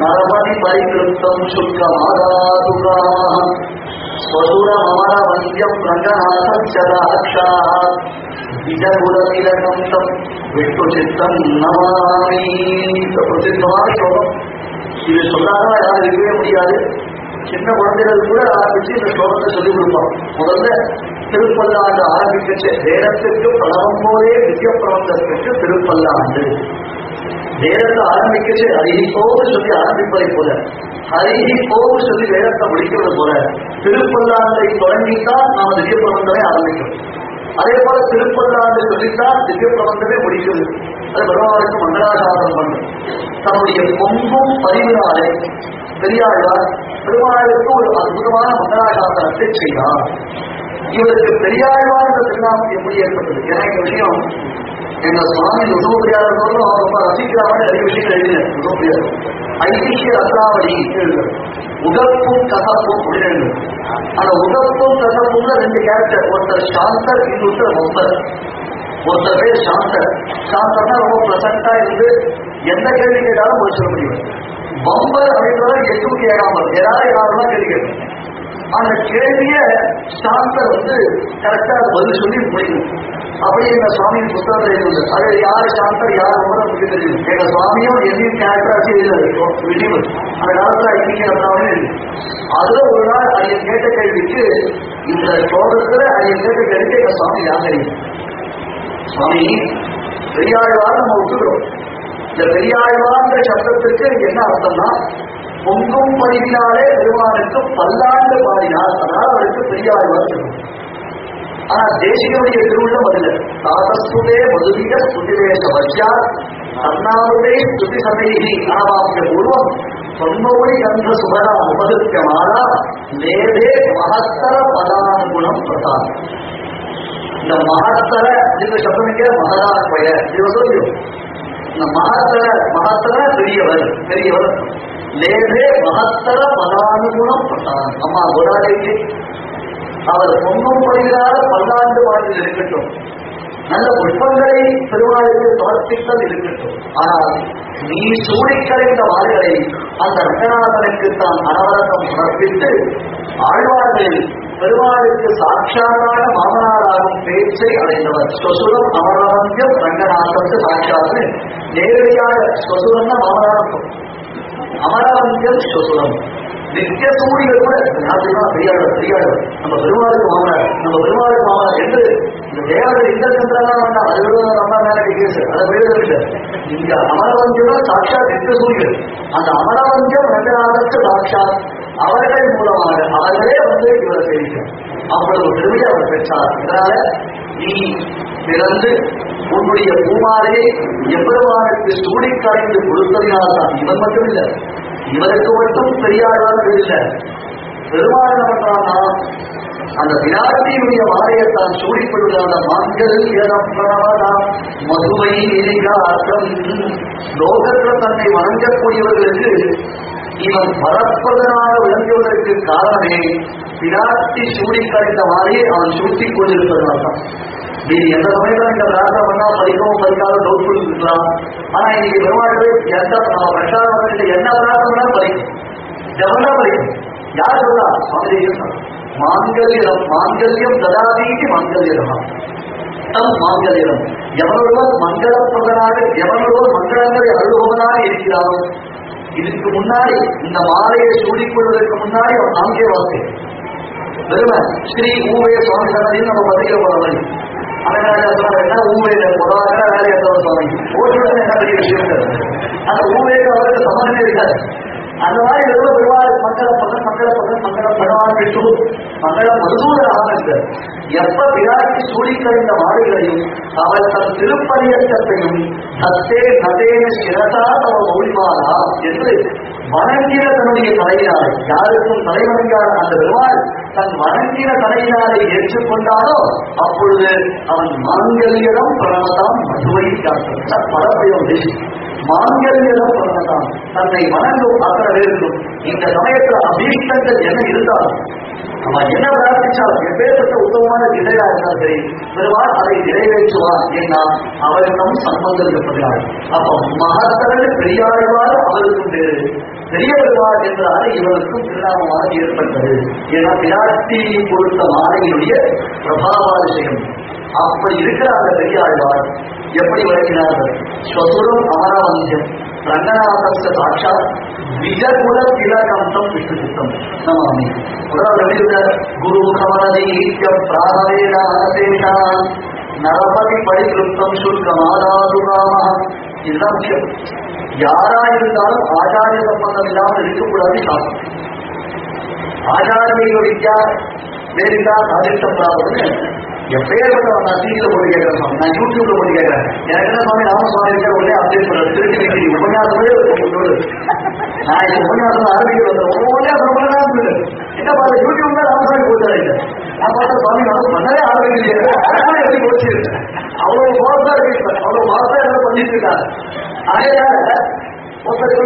நரமணி பரிகிருத்தம் சுல்கமாதாதுகா ஸ்வசுரமர வந்தியம் ரங்கநாதம் சதாட்சா விஜகுலதிலகம் தம் பிரசித்தமான ஸ்லோகம் இது சொல்லாம யாரும் இருக்கவே முடியாது. சின்ன குழந்தைகள் கூட ஆரம்பிச்சு இந்த ஸ்லோகத்தை சொல்லிக் கொடுப்பான் முதல்ல திருப்பல்லாண்டு ஆரம்பிக்கச்சு நேரத்துக்கு பிரணவம் போதே நித்திய பிரபந்தத்திற்கு திருப்பல்லாண்டு வேதத்தை ஆரம்பிக்கிறது அருகி போக சொல்லி ஆரம்பிப்பதை போல அருகி போக சொல்லி வேதத்தை முடிக்கிறது போல திருப்பல்லாண்டை தொடங்கித்தான் நாம திவ்ய பிரபந்தமே ஆரம்பிக்கும் அதே போல திருப்பல்லாண்டு சொல்லித்தான் திவ்ய பிரபந்தமே முடிக்கிறது அது பகவானுக்கு மங்களாசாசனம் பண்ணும். தன்னுடைய பொங்கும் பதிவினாலே பெரியாழ்வார் பெருமாளுக்கு ஒரு அற்புதமான மங்களாசாசனத்தை செய்தார். இவருக்கு பெரியாழ்வார் என்ற திருநாமத்தை எப்படி ஏற்பட்டது? ஏன்னா இந்த விஷயம் எங்க சுவாமி ருதோபிரியார் ரொம்ப ரசிக்கிறாமல் நிறைய விஷயங்கள் எழுதினார். ருதோபிரியார் ஐதிஹ்ய ரத்னாவளி எழுதுறார் உகப்பும் கசப்பும் அப்படின்னு எழுதுறார். அந்த உகப்பும் கசப்பும்ல ரெண்டு கேரக்டர் ஒருத்தர் சாந்தர் இன்னொருத்தர் ஒப்பர். ஒருத்தர் பேர் சாந்தர். சாந்தர்னா ரொம்ப பிரசண்டா இருந்து எந்த கேள்வி கேட்டாலும் முடிச்சிட சொல்ல முடியும். பம்பர் அப்படின்றத எதுவும் கேட்காமல் ஏதாவது யாரெல்லாம் கேள்வி கேட்கணும் அந்த கேள்விய சாந்தர் வந்து கரெக்டா பதில் சொல்லி முடியும் அப்படி எங்க சுவாமியின் புத்தகத்தில் எழுதுது. அது யார் சாந்தர் யார் ரொம்ப நமக்கு தெரியும். எங்க சுவாமியும் எதையும் கேரக்டராச்சு எழுதுறது அந்த காலத்துல இன்னைக்கு ரத்னாவே அதுல ஒரு நாள் அதைய கேட்ட கேள்விக்கு இந்த ஸ்லோகத்துல அதைய கேட்ட கேள்விக்கு எங்க சுவாமி யார் தெரியும்? சுவாமி பெரியாழ்வார் நம்ம விட்டுக்கிறோம் இந்த பெரியாழ்வார்ன்ற சப்தத்திற்கு என்ன அர்த்தம்னா பொங்கும் பதிவினாலே பெருமானுக்கு பல்லாண்டு பாடினார் அதனால் அவருக்கு பெரியாழ்வார் வரும் ஆனா தேசிகனுடைய திருவுள்ளம் அதில் தாதஸ்துதே மதுவிக சுதிவேச வச்சியார் அண்ணாவுடைய ஸ்துதி சமயி ஆவாமிய பூர்வம் தொன்மொழி சுபரா உபதிக்க உபதிக்கமானா நேரே மகத்தர பதானுகுணம் பிரதானம். இந்த மகத்தர இந்த சப்தம் இங்கே மகதான பெயர் இது சொல்லியும் இந்த மகத்தர மகத்தர பெரியவர் பெரியவர். நேரே மகத்தர பதானுகுணம் பிரதானம் அம்மா குராலேக்கு அவர் பொன்னும் படுகிறார் பல்லாண்டு வாழ்வில் இருக்கட்டும். நல்ல புஷ்பங்களை பெருமாளுக்கு சமர்ப்பித்தல் இருக்கட்டும். ஆனால் நீ சூடிக்கலைந்த வாள்களை அந்த ரங்கநாதனுக்கு தான் அனவரசம் சமர்ப்பித்து ஆழ்வார்களில் பெருமாளுக்கு சாட்சாத்தான மாமனாராகும் பேச்சை அடைந்தவர். சொசுரம் அமராந்தியம் ரங்கநாதனுக்கு சாட்சாத்து நேரடியாக சொசுரம்னா மாமனாரம் அமராந்தியம் சொசுரம். நித்திய சூரியர் கூட நாட்டுதான் பெரியாளர் பெரியாளர். நம்ம பெருமாளுக்கு மாமனார் நம்ம பெருமாளுக்கு மாமனார் என்று இந்த தேவதை இந்த சந்திரனா வேண்டாம் அது விட நம்ம மேலே கேசு அதை விழுதவில்லை இந்த அமரவந்தியம் சாட்சாத் நித்திய சூரியர் அந்த அமரவந்தியம் ரங்கநாதனுக்கு சாட்சாத். அவர்கள் மூலமாக அவர்களே வந்து இவரை தெரிவிக்கும் அவ்வளவு பெருமையை அவர் பெற்றார். இதனால நீ பிறந்து உன்னுடைய பூமாரே எவ்வளவானுக்கு சூடி கலைந்து கொடுத்ததினால் தான். இவன் மட்டும் இல்லை இவருக்கு மட்டும் பெரியாழ்வார் இல்லை. பெருமாள் அந்த விராட்டியுடைய மாலையை தான் சூடிப்படுகிற அந்த மான்கள் ஏதம் பிரணவதாம் லோகத்தில் தன்னை வணங்கக்கூடியவர்களுக்கு இவன் பரப்பதனாக விளங்குவதற்கு காரணமே பிராட்டி சூடி கலைந்த மாலையை அவன் சூட்டிக் கொண்டிருப்பதனால் தான் நீ எந்த சமயத்துல இந்த பிரார்த்தனை பண்ணா படிக்கவும் படிக்காத டவுட்ஃபுல் இருக்கலாம் ஆனா இன்னைக்கு பெருமாள் எந்த நம்ம பிரச்சாரம் பண்ணிட்டு என்ன பிரார்த்தனை படிக்கும் ஜபந்தா படிக்கும் யார் சொல்லா சுவாமி மாங்கல்யம் மாங்கல்யம் ததாதீதி மாங்கல்யமா தம் மாங்கல்யம். எவனொருவர் மங்களப்பதனாக எவனொருவர் மங்களங்களை அருள்பவனாக இருக்கிறாரோ இதுக்கு முன்னாடி இந்த மாலையை சூடிக்கொள்வதற்கு முன்னாடி அவன் நான்கே வார்த்தை. வெறுமை. ஸ்ரீ ஊவே சுவாமி நம்ம பத்திரிகை போற மாதிரி. அனகாஜா என்ன ஊமையில பொதுவாக வேலையை தவிர சுவாமி. ஓட்டுடன் என்ன பெரிய விஷயம் அந்த ஊமைக்கு அவருக்கு சம்மந்தமே இருக்காது. அந்த மாதிரி எவ்வளவு பெருமாள் மக்களை பகன் மங்கள பகன் பகவான் விட்டு மங்கள மதுசூதனாக இருக்கார் எப்ப விராட்டி சூழிக்கழிந்த மாடுகளையும் அவர் தன் திருப்பரியக்கத்தையும் தத்தே நதேன சிரசா தவ மௌலிமானா என்று வணங்கின தன்னுடைய தலையினாரை யாருக்கும் தலைவணங்காத அந்த பெருமாள் தன் வணங்கின தலையினாரை ஏற்றுக்கொண்டாலோ அப்பொழுது அவன் மாங்கல்யம் பிரணதாம் மதுவை காட்டும் படப்பையும் மாங்கல்யம் பிரணதாம் தன்னை வணங்கும் அத்தனை இந்த சமயத்துல அபீஷ்டங்கள் என்ன இருந்தாலும் அவன் என்ன பிரார்த்திச்சாலும் எப்பேற்பட்ட உத்தமமான நிலையா இருந்தாலும் சரி பெருமாள் அதை நிறைவேற்றுவார் என்றால் அவரிடம் சம்பந்தம் இருப்பதால் அப்போ மகத்தரன் பெரியாழ்வார் அவருக்கும் பேரு? பெரிய பெருமாள் என்றால் இவருக்கும் திருநாமமாக ஏற்பட்டது. ஏன்னா விராட்டி பொறுத்த மாலையினுடைய பிரபாவாதிசயம் அப்படி இருக்கிற அந்த பெரியாழ்வார் எப்படி விளக்கினார்கள்? ஸ்வசுரம் அமராவந்தியம். ரங்கநாதஸ்ய சாட்சா விஜகுல திலகந்தம் விஷ்ணு சித்தம் நமாமி முதல்ல குரு கமலதீத்ய பிராணவேதானதேஷான் நரபதி பரிகிருப்தம் சுல்கமாதாது ராம இதுதான் முக்கியம் யாரா இருந்தாலும் ஆச்சாரிய சம்பந்தம் இல்லாமல் இருக்கக்கூடாது சாப்பிடும் ஆச்சாரிய வித்யா வேறிந்தா சாதித்தம் பிராபம்னு எப்பேற்பட்ட நான் டிவியில போட்டு கேட்கிறேன் நான் யூடியூப்ல போட்டு கேட்கிறேன். எனக்கு என்ன சுவாமி? ராமசுவாமி இருக்கிற உடனே அப்டேட் பண்றது. திருச்சி வைக்கிறீங்க உபன்யாசமே ஒரு நான் இந்த உபன்யாசம் ஆரம்பிக்க வந்தேன். உபன்யாசம் இருந்தது. என்ன பாரு யூடியூப்ல ராமசாமி போட்டாரு நான் பார்த்தா சுவாமி நான் பண்ணவே ஆரம்பிக்கலையே எப்படி போச்சு அவ்வளவு மோசா இருக்கு இப்ப. அவ்வளவு மோசா என்ன பண்ணிட்டு இருக்காங்க அதனால ஒருத்தர்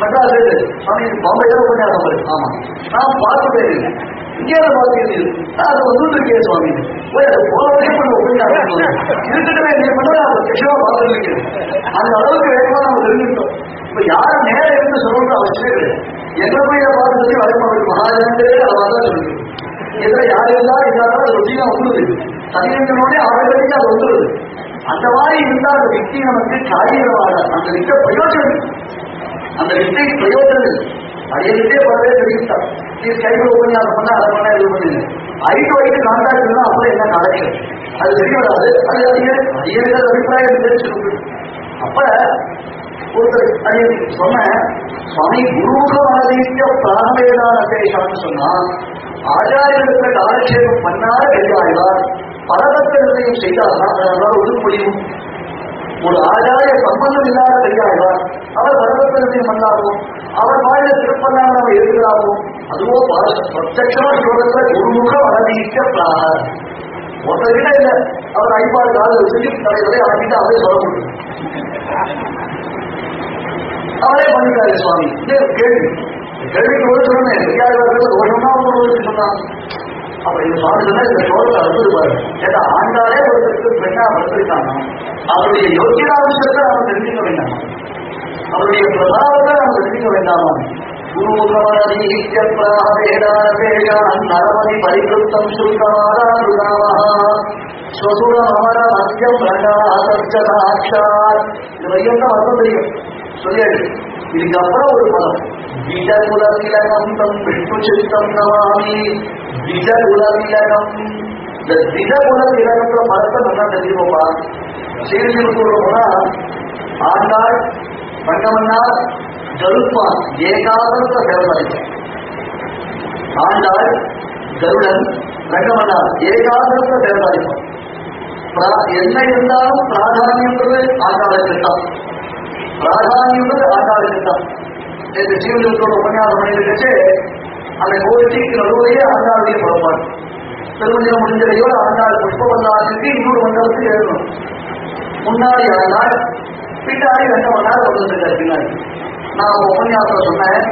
மெட்ராஸ் சுவாமி இது ஆமா நான் பார்த்ததே இல்லை இங்கே பார்த்தீங்க அது வந்து இருக்கேன் சுவாமி போனதே பண்ண உபன்யாசம் இருக்கட்டுமே நீ பண்ண பிரத்யமா பார்த்துட்டு இருக்கேன் அந்த அளவுக்கு வேகமா நம்ம தெரிஞ்சுக்கிட்டோம் இப்ப யாரும் நேரம் இருந்து சொல்லணும்னு அவசியமே கிடையாது எங்க போய் பார்த்து சொல்லி வரைக்கும் அதை தான் இதுல யார் இருந்தா இல்லாத ரொட்டீனா வந்துருது தனியங்களோட அவர்களுக்கு அது வந்துருது அந்த மாதிரி இருந்தா அந்த வித்தி நமக்கு காரியமாக அந்த வித்த பிரயோஜனம். அந்த வித்தை பிரயோஜனம் அடியே படவே தெரிவித்தார். நீ கைகள் உபன்யாசம் பண்ண அதை பண்ண இது பண்ணுங்க ஐட்டு வைட்டு கான்டாக்ட் இருந்தா என்ன கலெக்ஷன் அது தெரிய வராது அது அதிக அதிக அபிப்பிராயம் தெரிவிச்சிருக்கு. அப்ப ஒருத்தர் அது சொன்ன சுவாமி குருமுக மனதீக்க பிராணவேதான பேசான்னு சொன்னா ஆச்சாரியர்களுக்கு காலக்ஷேபம் பண்ணாத பெரியாழ்வார் பரதத்திரத்தையும் செய்தார்னா அதனால ஒதுக்க முடியும் ஒரு ஆச்சாரிய சம்பந்தம் இல்லாத பெரியாழ்வார் அவர் பரதத்திரத்தையும் பண்ணாரோ நம்ம ஏற்றுக்கலாமோ அதுவோ பர- பிரத்யக்ஷமா குருமுக வளர்ச்சிக்க பிராக ஒருத்தர்கிட்ட இல்ல அவர் ஐப்பாடு கால வச்சு தலைவரை ஆக்கிட்டு அவரே சொல்ல முடியும் அவரே பண்ணிட்டாரு சுவாமி. இது கேள்வி. கேள்விக்கு ஒரு சொன்னேன் பெரியார்கள் தோஷமா ஒரு சொன்னான் அப்ப இந்த சுவாமி சொன்னா இந்த சோழத்தை அறுத்துருப்பாரு. பாரு ஏன்னா ஆண்டாலே ஒருத்தருக்கு பெண்ணா வந்திருக்காங்க அவருடைய யோகியாம்சத்தை அவன் தெரிஞ்சுக்க வேண்டாமா? அவருடைய பிரபாவத்தை நாம் தெரிஞ்சுக்க வேண்டாமா? நரமதி பரிகிருத்தம் சுல்கமாதாருதாவா ஸ்வசுரமர மத்தியம் ரங்காசாட்சாத் இது வையத்தான் அர்த்தம் தெரியும் சொல்லியாரு இதுக்கப்புறம் ஒரு பதம் விஜகுல திலகம் தம் விஷ்ணு சித்தம் நமாமி விஜகுல திலகம் இந்த விஜகுல திலகத்துல பதத்தை நல்லா தெரிஞ்சுக்கோப்பா சீர்திருத்தோட போனா ஆண்டாள் பண்டமன்னார் கருப்பான் ஏகாதந்த தேவதை ஆண்டாள் கருடன் ரங்கமன்னார் ஏகாதந்த தேவதாதிப்பம் என்ன இருந்தாலும் பிராதானியன்றது ஆண்டாளுக்கு தான் பிராதானியன்றது ஆண்டாளுக்கு தான் இந்த ஜீவனத்தோட உபன்யாசம் பண்ணிட்டு அந்த கோரிக்கைக்கு நடுவையே ஆண்டாளுடைய புறப்பாடு. திருமஞ்சனம் முடிஞ்சதையோட ஆண்டாள் புஷ்பவந்தாளுக்கு இன்னொரு மண்டலத்துக்கு எழுதணும் முன்னாடி ஆண்டாள் பின்னாடி ரெண்டு மணி நேரம் வந்துருக்காரு பின்னாடி. நான் உபன்யாசம் சொன்னேன்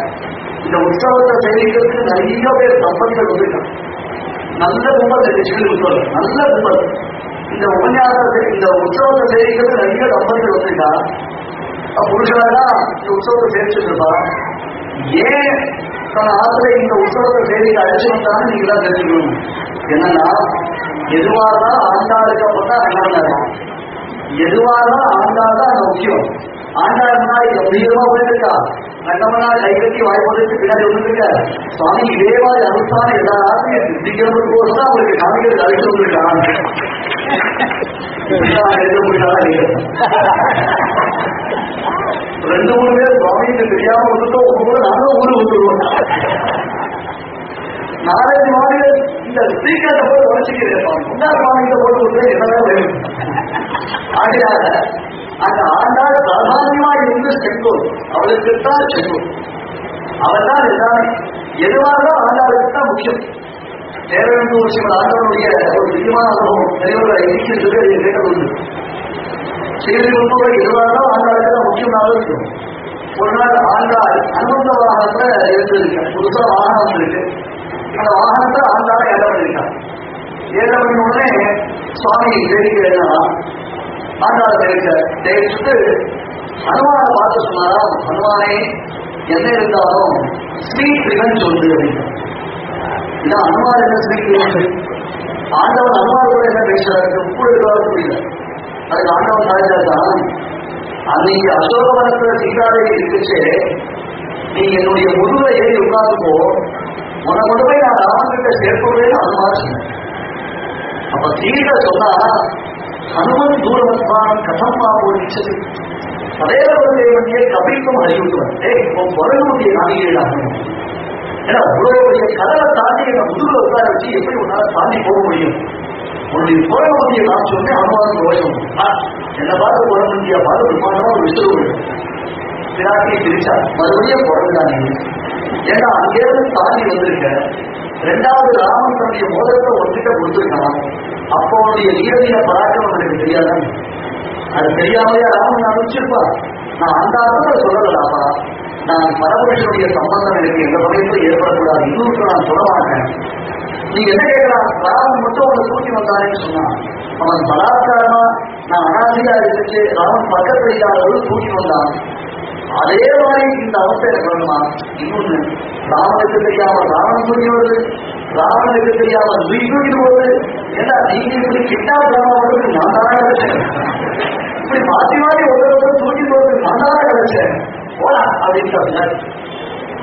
இந்த உற்சவத்தை சேவிக்கிறதுக்கு நிறைய பேர் தம்பதிகள் வந்திருக்காங்க. நல்ல கும்பல் இந்த ஜீவன் நல்ல கும்பல். இந்த உபன்யாசத்தை இந்த உற்சவத்தை சேவிக்கிறது நிறைய தம்பதிகள் வந்திருக்கா புருஷனாதான் இந்த உற்சவத்தை சேவிச்சுட்டு இருப்பா ஏன் தன் ஆத்துல இந்த உற்சவத்தை சேவிக்க அழைச்சு வந்தாலும் நீங்க தான் தெரிஞ்சுக்கணும். என்னன்னா எதுவாக தான் ஆண்டாளுக்கு அப்பதான் ரெண்டாம் எதுவாதான் ஆண்டாள் தான் முக்கியம். ஆண்டாள்னா இது அதிகமா போயிருக்கா? ரெண்டமனா கைகட்டி வாய்ப்பதற்கு பின்னாடி வந்துருக்க சுவாமி இதே மாதிரி அனுஷ்டானம் எல்லாரும் சித்திக்கிறது போது தான் அவருக்கு காமிக்கிறது அழைத்து வந்திருக்கான் ரெண்டு மூணு பேர் சுவாமிக்கு தெரியாம வந்துட்டோம் உங்க கூட நானும் ஊரு வந்துருவோம் நாலஞ்சு மாநில இந்த ஸ்பீக்கரை போய் உடச்சிக்கிறேன் முன்னாள் சுவாமிகிட்ட போட்டு விட்டு என்னதான் வேணும் ஆகையாக அந்த ஆண்டாள் சாதாரணமா இருந்து செங்கோல். அவளுக்குத்தான் செங்கோல். அவள் தான் எல்லாமே. எதுவாக ஆண்டாளுக்கு தான் முக்கியம். தேவையான ஒரு சில ஆண்டவனுடைய ஒரு முக்கியமான அனுபவம். பெரியவர்களை இருக்கிறது கேட்டது உண்டு செய்தி எதுவாக ஆண்டாளுக்கு தான் முக்கியமாக இருக்கும் ஒரு நாள் ஆண்டாள் அனுபந்த வாகனத்துல இருந்திருக்க புதுசா வாகனம் இருக்கு அந்த வாகனத்தை ஆண்டாள் ஏழை பண்ணிருக்காங்க ஏழை பண்ண உடனே சுவாமி வேடிக்கை என்னன்னா ஆண்டாள் தெரிவிக்க தெரிவிச்சுட்டு ஹனுமான பார்த்து சொன்னாரா ஹனுமானே என்ன இருந்தாலும் ஸ்வீட் ரிவெஞ்ச் உண்டு. அப்படின்னு இதான் அனுமார் என்ன ஸ்வீட் ரிவெஞ்ச் ஆண்டவன் அனுமார் கூட என்ன பேசுறாரு? உப்பு எடுக்காத புரியல அதுக்கு ஆண்டவன் சாதிச்சாதான் அன்னைக்கு அசோக அசோகவனத்துல சீதாதேவி இருக்குச்சு நீ என்னுடைய முதுவை ஏறி உட்கார்ந்துப்போ உன கொண்டு போய் நான் ராமன்கிட்ட சேர்க்கவே அனுமார் அப்ப சீதை சொன்னா ஹனுமன் தூரமத்தான் கதம் பாபோ நிச்சது அதேவருடைய கபிக்கும் அறிவித்துவன் ஏய் உன் பொருளுடைய நாளிகளாக ஏன்னா இவ்வளவு பெரிய கதவை தாண்டி என்ன முதுகுல உட்கார வச்சு எப்படி உன்னால தாண்டி போக முடியும்? உன்னுடைய பொருளுடைய நான் சொன்னேன் அனுமானம் ரோஷம் என்ன பார்த்து பொருளுடைய பார்த்து பிரமாணமா ஒரு விசுறு பிராட்டியை பிரிச்சா மறுபடியும் பிறந்தானே ஏன்னா அங்கேருந்து தாண்டி வந்திருக்க. ரெண்டாவது ராமன் தன்னுடைய மோதத்தை ஒன்றிட்ட கொடுத்துருக்கான் அப்போ அவனுடைய வீரதீன பராக்கிரமம் எனக்கு தெரியாதான் அது தெரியாமலே ராமன் அனுப்பிச்சிருப்பா நான் அந்த அர்த்தத்தை சொல்லலாமா நான் பரபுருஷனுடைய சம்பந்தம் எனக்கு எந்த வகையிலும் ஏற்படக்கூடாது. இன்னொருக்கு நான் சொல்ல மாட்டேன். நீங்க என்ன கேட்கலாம் ராமன் மட்டும் அவனை தூக்கி வந்தானேன்னு சொன்னான். அவன் பலாத்காரமா? நான் அனாதியா இருந்துச்சு ராமன் பக்கத்தில் இல்லாதவர்கள் தூக்கி வந்தான். அதே மாதிரி இந்த அவസ്ഥை எனக்கு வரணுமா இன்னொன்னு ராமனுக்கு தெரியாம ராவணன் புரியுவது வருது ராவனுக்கு தெரியாம நீ தூக்கி ஏன்னா நீங்க இப்படி கிட்டா கிராமத்துக்கு நான் தானே கிடைச்சேன் இப்படி மாத்தி மாத்தி ஒருத்தர் ஒருத்தர் தூக்கி போகுது நான் தானே கிடைச்சேன் போடா அப்படின்னு சொன்னார்.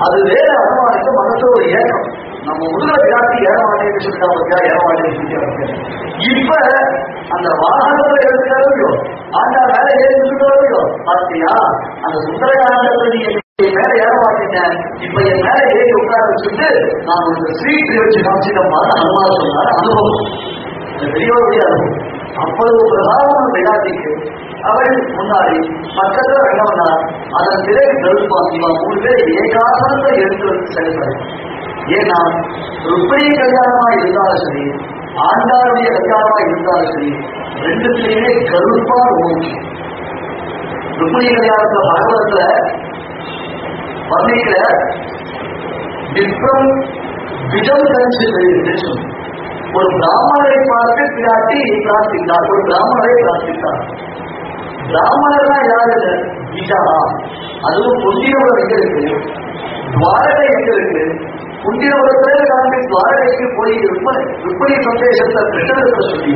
அது வேற அனுமானுக்கு மனசு ஒரு ஏக்கம் நம்ம உள்ள விராட்டி ஏற மாட்டேன்னு சொல்லிட்டா பத்தியா ஏற மாட்டேன்னு இப்ப அந்த வாகனத்துல எடுத்துட்டாரோ ஆண்டா மேல ஏறி சொல்லிட்டாரோ பாத்தியா? அந்த சுந்தரகாண்டத்தை நீ என் மேல ஏற மாட்டேன் இப்ப என் மேல ஏறி உட்கார வச்சுட்டு நான் உனக்கு ஸ்வீட் வச்சு காமிச்சிட்டோம்மா அனுமான சொன்னார் அனுபவம். இந்த பெரியவருடைய அனுபவம். அவ்வளவு பிரபாவம் விராட்டிக்கு அவள் முன்னாடி பக்கத்துல ரங்கவனார் அதன் பிறகு கருப்பான் மூணு பேர் ஏகாசனத்தை எடுத்து வந்து செயல்படும் ஏன்னா ருக்மிணி கல்யாணமா இருந்தாலும் சரி ஆண்டாருடைய கல்யாணமா இருந்தாலும் சரி ரெண்டுத்திலையுமே கருப்பா ரொம்ப முக்கியம் ருக்மிணி கல்யாணத்துல பாகவதத்துல வர்ணிக்கிற விப்ரம் விஜம் கணிச்சு ஒரு பிராமணரை பார்த்து பிராட்டி பிரார்த்தித்தார். ஒரு பிராமணரை பிரார்த்தித்தார். பிராமணர்னா யாரு விஜா. அதுவும் பொன்னியவர் எங்க இருக்கு? துவாரகை எங்க இருக்கு? புண்ணியவரத்துல காண்பி துவாரகைக்கு போய் ருக்மணி ருக்மணி சந்தேசத்தை கிருஷ்ணருக்கு சொல்லி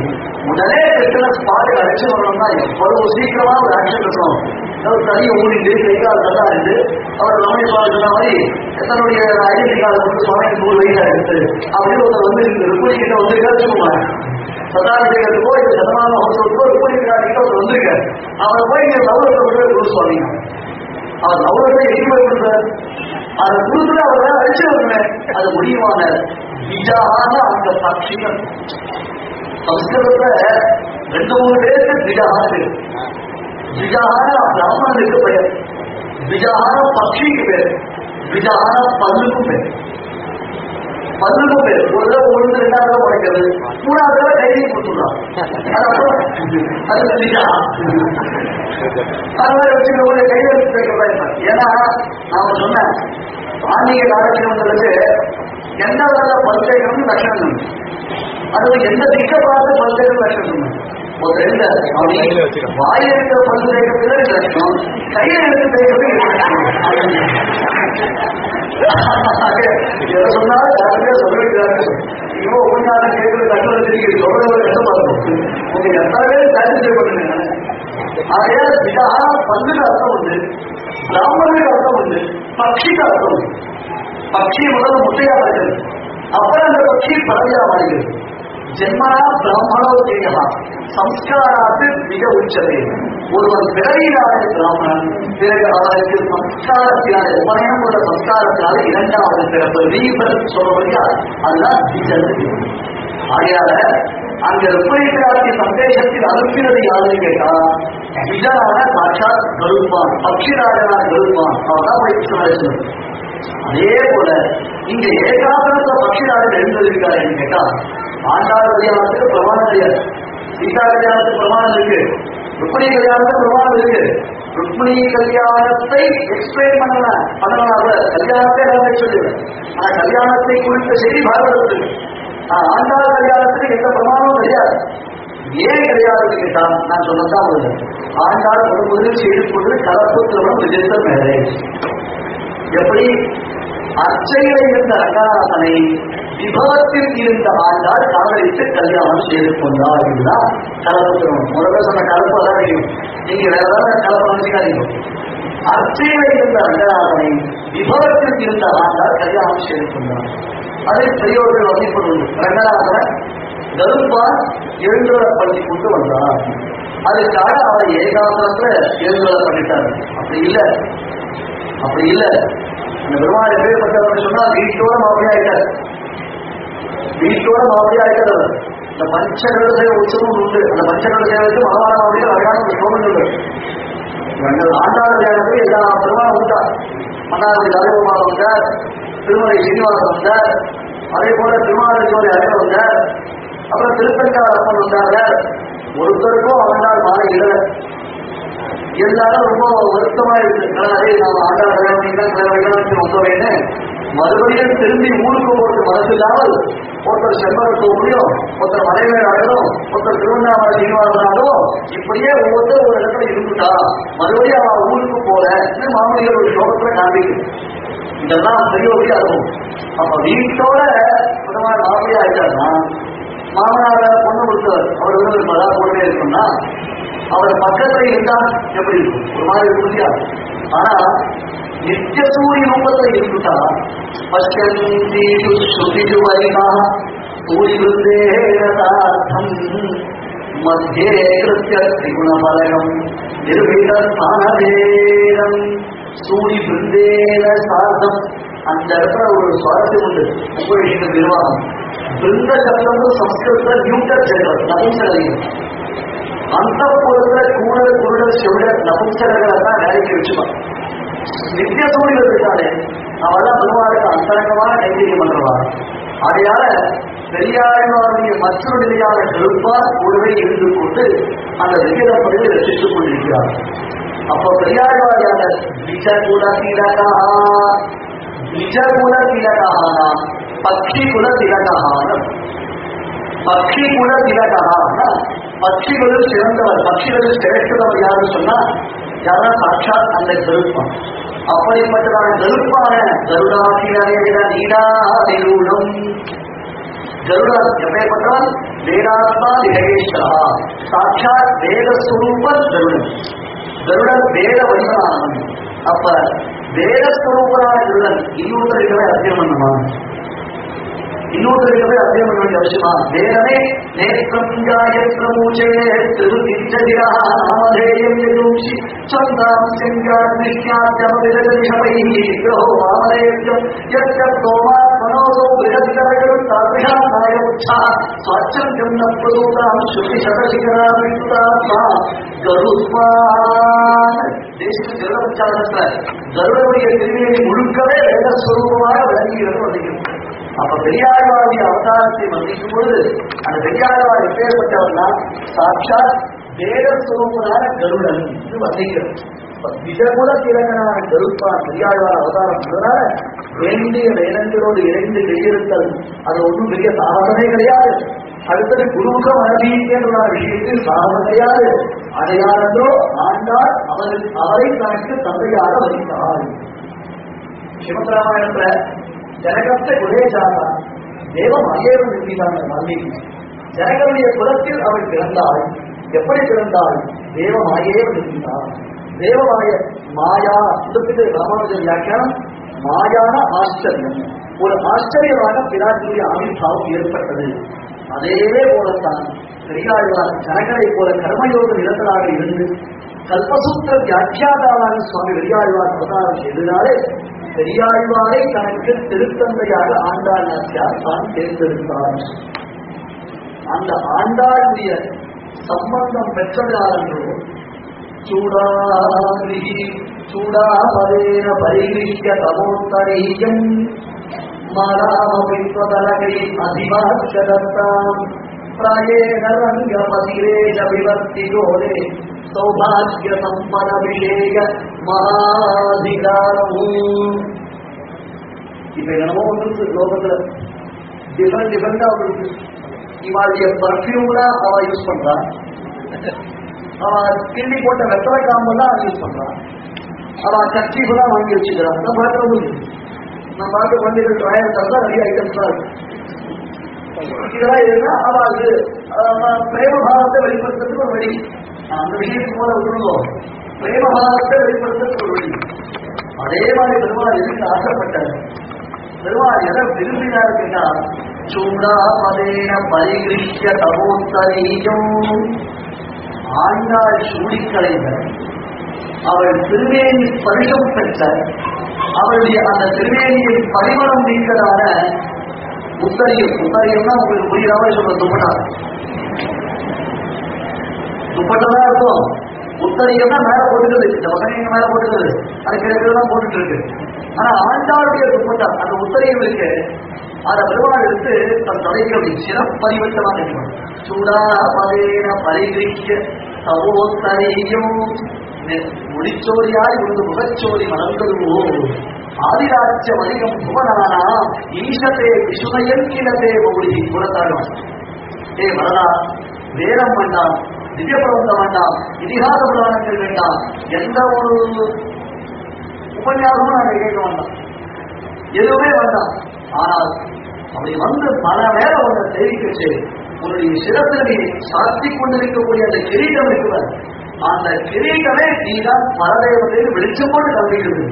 உடனே கிருஷ்ணனை ஸ்பாட்டு அழைச்சு வரணும்னா எவ்வளவு சீக்கிரமா ஒரு ஆக்ஷன் இருக்கணும் அவர் தனியை ஊடிட்டு கைகால் நல்லா இருந்து அவர் ரமேஷ் பாபு சொன்ன மாதிரி தன்னுடைய ஐடென்டி கார்டு வந்து சுவாமி நூறு வயசா எடுத்து அப்படின்னு ஒருத்தர் வந்து இந்த கிட்ட வந்து வச்சுக்கோங்க சதாபிஷேகத்துக்கோ இந்த சதமான மகோத்சவத்துக்கோ ருக்மணி கிட்ட ஒருத்தர் வந்திருக்காரு. அவரை போய் இங்க நவரத்தை கொண்டு குரு சுவாமிங்க. அவர் நவரத்தை போய் கொடுத்தார் அதை கொடுத்துட்டு அவரை அழிச்சு வருவேன் அது முடிவான விஜான அந்த பட்சிகள் சம்ஸ்கிருதத்துல ரெண்டு மூணு பேருக்கு விஜான பேர் விஜான பிராமணனுக்கு பெயர். விஜான பட்சிக்கு பேர் விஜான பல்லுக்கும் பேர் பல்லுக்கும் பேர். ஒரு ஒன்று ரெண்டாவது உடைக்கிறது மூணாவது தடவை அது அது அதனால வச்சுக்கக்கூடிய கையெழுத்து ஏன்னா நான் சொன்னேன் ஆன்மீக காலட்சணங்களுக்கு எந்த விதத்துல பல்சேகரம் லட்சணம் அது எந்த திக்க பார்த்து பல்சேகரம் லட்சணம் ஒரு ரெண்டு அப்படி வாய் எடுத்த பல்லு தேய்க்கிறதுல லட்சணம் கையில எதை சொன்னாலும் யாருமே சொல்லிருக்கிறார்கள் ஐயோ ஒவ்வொன்றாலும் கேட்கிற சொல்றது கஷ்டமா இருக்கும் உங்க பேர் சாட்டிஸ்ஃபை பண்ணுங்க ஆகையால் விதா பல்லுக்கு அர்த்தம் உண்டு. பிராமணனுக்கு அர்த்தம் உண்டு. பக்ஷிக்கு அர்த்தம் உண்டு. பட்சி முதல்ல முட்டையா வருகிறது அப்புறம் அந்த பட்சி பறவையா மாறுகிறது ஜென்மனா பிராமணோதேயா சம்ஸ்காராத்து மிக உச்சது ஒருவன் பிறவியினாலே பிராமணன் பிறகு அவருக்கு சம்ஸ்காரத்தினாலே உபநயம் உள்ள சம்ஸ்காரத்தினால இரண்டாவது பிறப்பு ரீபர் சொல்றபடியா அதுதான் பீஜல் ஆகையால அங்க ருக்மணிக்காரத்தி சந்தேகத்தில் அனுப்பினது யாருன்னு கேட்டா விஜயான சாட்சாத் கருப்பான் பக்ஷிராஜனான கருப்பான் அவர்தான் போய் கிருஷ்ணராஜன் அதே போல இங்க ஏகாசனத்துல பக்ஷிராஜன் எழுந்திருக்காருன்னு கேட்டா ஆண்டாள் கல்யாணத்துக்கு பிரமாணம் கிடையாது. சீதா கல்யாணத்துக்கு பிரமாணம் இருக்கு. ருக்மிணி கல்யாணத்துக்கு பிரமாணம் இருக்கு. ருக்மிணி கல்யாணத்தை எக்ஸ்பிளைன் பண்ணல. பண்ணலாம் கூட கல்யாணத்தை நான் சொல்லிடுறேன் ஆனா கல்யாணத்தை குறித்த செய்தி பாரதத்துக்கு. ஆண்டாள் கல்யாணத்துக்கு எந்த பிரமாணமும் கிடையாது. ஏன் கிடையாதுன்னு கேட்டா நான் சொன்னதான் ஆண்டாள் ஒரு முதலில் செய்து கொண்டு கலப்பு திருமணம் ரிஜிஸ்டர் மேரேஜ் எப்படி அர்ச்சையில இருந்த ரங்கநாதனை விபவத்தில் இருந்த ஆண்டால் காதலித்து கல்யாணம் செய்து கொண்டார் இதுதான் கலப்பு திருமணம் முதல்ல சொன்ன கலப்பு அதான் தெரியும். நீங்க வேற ஏதாவது கலப்பு நினைக்காதீங்க. அர்ச்சையில இருந்த ரங்கநாதனை விபவத்தில் இருந்த ஆண்டால் கல்யாணம் செய்து கொண்டார். அதை பெரியோர்கள் வகைப்படுவது ரங்கநாதன் கருப்பா எழுந்துள்ள பண்ணி கொண்டு வந்தார். அதுக்காக அவர் ஏகாசனத்துல எழுந்துள்ள பண்ணிட்டார் அப்படி இல்லை. அப்படி இல்ல. அந்த பெருமாள் எப்பேற்பட்டவர் சொன்னா வீட்டோட மாப்பிள்ளை ஆயிட்டார். வீட்டோட மாப்பிள்ளை ஆயிட்டார் அவர். இந்த பஞ்சகட சேவை உற்சவம் உண்டு. அந்த பஞ்சகட சேவைக்கு மகமான மாப்பிள்ளை அழகான ஒரு சோழன் உண்டு ஆண்டாள் கல்யாணத்துக்கு எல்லா பெருமாள் உண்டா மன்னார்குடி அருகமாக வந்தார். திருமலை சீனிவாசன் வந்தார். அதே போல திருமாவளி அறிவு வந்தார். அப்புறம் திருப்பஞ்சார் அப்பன் வந்தாங்க ஒருத்தருக்கும் அவனால் மாலை இல்லை. எல்லாரும் ரொம்ப வருத்தமா இருக்கு. அதே நாம ஆண்டாள் கல்யாணம் மறுபடியும் திரும்பி ஊருக்கு போட்டு மனசு இல்லாமல் ஒருத்தர் செம்பரத்து முடியும் ஒருத்தர் மலைமேல் ஒருத்தர் திருவண்ணாமலை சீனிவாசனாலும் இப்படியே ஒவ்வொருத்தர் ஒரு இடத்துல இருந்துட்டா மறுபடியும் அவன் ஊருக்கு போல மாமனிகள் ஒரு சோகத்துல காண்பிக்கும் இதெல்லாம் பெரிய வழியாகும் அப்ப வீட்டோட பிரதமர் இருக்காருன்னா மாமனார பொண்ணு கொடுத்தவர். அவர் வந்து ஒரு மதா போட்டே இருக்கும்னா அவர் பக்கத்துல இருந்தா எப்படி இருக்கும்? ஒரு மாதிரி புரியா ஆனா நித்திய சூரிய ரூபத்துல இருந்துட்டா பச்சந்தீஷு சுதிஜு வரிமா சூரி விருந்தேரதார்த்தம் மத்தியே கிருத்திய திரிகுணமலயம் நிர்வீத ஸ்தானவேதம் சூரி பிருந்தேன சார்த்தம். அந்த இடத்துல ஒரு சுவாரஸ்யம் உண்டு. உபயோகிக்க நிர்வாகம் பிருந்த சப்தம் சம்ஸ்கிருத நியூட்டர் செல்வர் நபும்சகரியம் அந்த பொருள்ல கூட குருடர் செவிடர் நபும்சகர்களை தான் வேலைக்கு வச்சுப்பான். நித்திய சூழல் இருக்காரு அவெல்லாம் பெருமாளுக்கு அந்தரங்கமாக கைங்கரியம் பண்றவா. அதையால பெரியாழ்வாருடைய மற்றொரு நிலையான கருப்பால் கூடவே இருந்து கொண்டு அந்த விகிதப்படி ரசித்துக் கொண்டிருக்கிறார். அப்போ பெரியாழ்வாரியான விஜகுல திலகா விஜகுல திலகானா பக்ஷி குல திலகான பக்ஷி குல திலகானா பட்சிகளில் சிறந்தவர் பட்சிகளில் சிறந்தவர் யாருன்னு சொன்னா யாரா சாட்சாத் அந்த கருப்பம் அப்படிப்பட்டதான கருப்பான கருடாசிரியர நீடாதிரூடம் கருடா எப்பேற்பட்டால் வேதாத்மா விகேஸ்வரா சாட்சாத் சுரூப கருடன். கருடன் வேத வடிவனானவன் அப்ப వేద స్వరూపురాలు ఇల్లు ఇరవై అధ్యయనం అన్నమాట. அத்தியம் பண்ண வேண்டிய அவசியமா வேதமே நேற்றம் ஜாயத்ரமூச்சே திருதிச்சதிரா நாமதேயம் யதூஷி சந்தாம் செங்கார் நிஷ்யாத்யம் விரதனிஷமை விக்கிரோ வாமதேயம் யத்தோமா மனோதோ விரதிகரகரும் தாத்ரிஷாம் நாயோச்சா ஸ்வச்சம் ஜன்ன பிரதூதாம் ஸ்ருதி சதசிகரா விட்டுதாத்மா கருத்மான் தேசிய ஜெகதபச்சாரத்துல கருடனுடைய திருமையை முழுக்கவே வேதஸ்வரூபமாக விளங்குகிறது வருகிறது அப்ப பெரியாழ்வாருடைய அவதாரத்தை வந்திக்கும் பொழுது அந்த பெரியாழ்வார் எப்பேற்பட்டவர்னா சாட்சாத் வேதஸ்வரூபனான கருடன் இது வந்திக்கிறது விதகுல திலகனான கருப்பான் பெரியாழ்வார் அவதாரம் பண்ணதுனால வேண்டிய வேதங்களோடு இணைந்து வெளியிருத்தல் அது ஒன்றும் பெரிய சாதனை கிடையாது. அடுத்தது குருமுக மனதீன்ற விஷயத்தில் சாதனை கிடையாது. அடையாளந்தோ ஆண்டால் அவர்கள் அவரை தனக்கு தந்தையாக வகித்தார் ஸ்ரீமத் ராமாயணத்துல ஜனகத்தை குலேஜாக தேவம் அயேறும் நிறுத்தினாங்க வால்மீகி ஜனகனுடைய குலத்தில் அவள் பிறந்தாள் எப்படி பிறந்தாள் தேவம் அயேறும் தேவமாய மாயா இதுக்கு ராமானுஜர் வியாக்கியானம் மாயான ஆச்சரியம். ஒரு ஆச்சரியமாக பிராட்டியுடைய ஆவிர்வாவம் ஏற்பட்டது. அதே போலத்தான் பெரியாழ்வார் ஜனகரை போல கர்மயோக நிரந்தராக இருந்து கல்பசூத்திர வியாக்கியாதாவான சுவாமி பெரியாழ்வார் பிரசாரம் செய்ததாலே பெரியாழ்வாரை தனக்கு திருத்தந்தையாக ஆண்டாள் நாச்சியார் தான் தேர்ந்தெடுத்தார். அந்த ஆண்டாளுடைய சம்பந்தம் பெற்றதாரோ சூடாரி சூடாபதேன பரிகிரிய தமோத்தரீயம் மாராமபித்வதலகை அதிவாச்சதத்தாம் பிராயேன ரங்கமதிரேஷ விவர்த்தி சௌபாகிய சம்பதபிஷேக மகாதிகாரமும். இப்ப என்னமோ வந்துருச்சு லோகத்துல. டிஃபரெண்ட் டிஃபரெண்டா வந்துருச்சு இவாளுடைய பர்ஃபியூம் தான் அவ யூஸ் பண்றா. அவ கிண்டி போட்ட வெத்தலை காம்பு தான் யூஸ் பண்றா. அவ சக்திப்பு தான் வாங்கி வச்சுக்கிறா. நான் பார்க்கறதும் நான் பார்த்து வண்டிகள் ட்ராயர் தான் நிறைய ஐட்டம்ஸ் தான் இருக்கு. இதெல்லாம் எதுனா அவ அது பிரேம பாவத்தை வெளிப்படுத்துறதுக்கு ஒரு வழி. அந்த விஷயத்துக்கு போல விட்டுருந்தோம். பிரேமபாவத்தை வெளிப்படுத்துறதுக்கு ஒரு வழி அதே மாதிரி பெருமாள் எதுக்கு ஆசைப்பட்டார். பெருமாள் எதை விரும்பினார் அப்படின்னா சூடா மதேன பரிகிருஷ்ய தபோத்தரீயம். ஆண்டாள் சூடிக்கலைந்த அவள் திருவேணி பரிசம் பெற்ற அவளுடைய அந்த திருவேணியின் பரிமளம் நீங்கதான உத்தரியம் உத்தரியம்னா உங்களுக்கு புரியாமல் சொல்ல சொல்ற துப்பட்டதா இருக்கும் இருக்கும் தான் மேல போட்டுக்கிறது. இந்த பசங்க மேல போட்டுக்கிறது. அது கிழக்கு போட்டுட்டு இருக்கு ஆனா ஆண்டாளுடைய துப்பட்டா அந்த உத்தரையும் இருக்கு. அதை பெருமாள் எடுத்து தன் தலைக்கு அப்படி சிறப்பறிவட்டமாக இருக்கணும் சூடா பதேன பரிகிரிக்க சவோத்தரையும். முடிச்சோரியாய் உனது முகச்சோரி மலர்ந்ததுவோ ஆதிராட்ச வணிகம் புவனானா ஈசத்தே விசுமயன் கிளதே மௌலி குலத்தாழ்வான் ஏ வரதா வேதம் வேண்டாம் திவ்ய பிரபந்தம் வேண்டாம். இதிகாச புராணங்கள் வேண்டாம் எந்த ஒரு உபன்யாசமும் நாங்கள் கேட்க வேண்டாம். எதுவுமே வேண்டாம். ஆனால் அப்படி வந்து பல நேரம் ஒன்றை தெரிவிக்கச்சு உன்னுடைய சிறப்பில் நீ சாத்தி கொண்டிருக்கக்கூடிய அந்த கிரீடம் இருக்கிற அந்த கிரீடமே நீதான் பரதேவத்தில் வெளிச்சம் போட்டு காண்பிக்கிறது.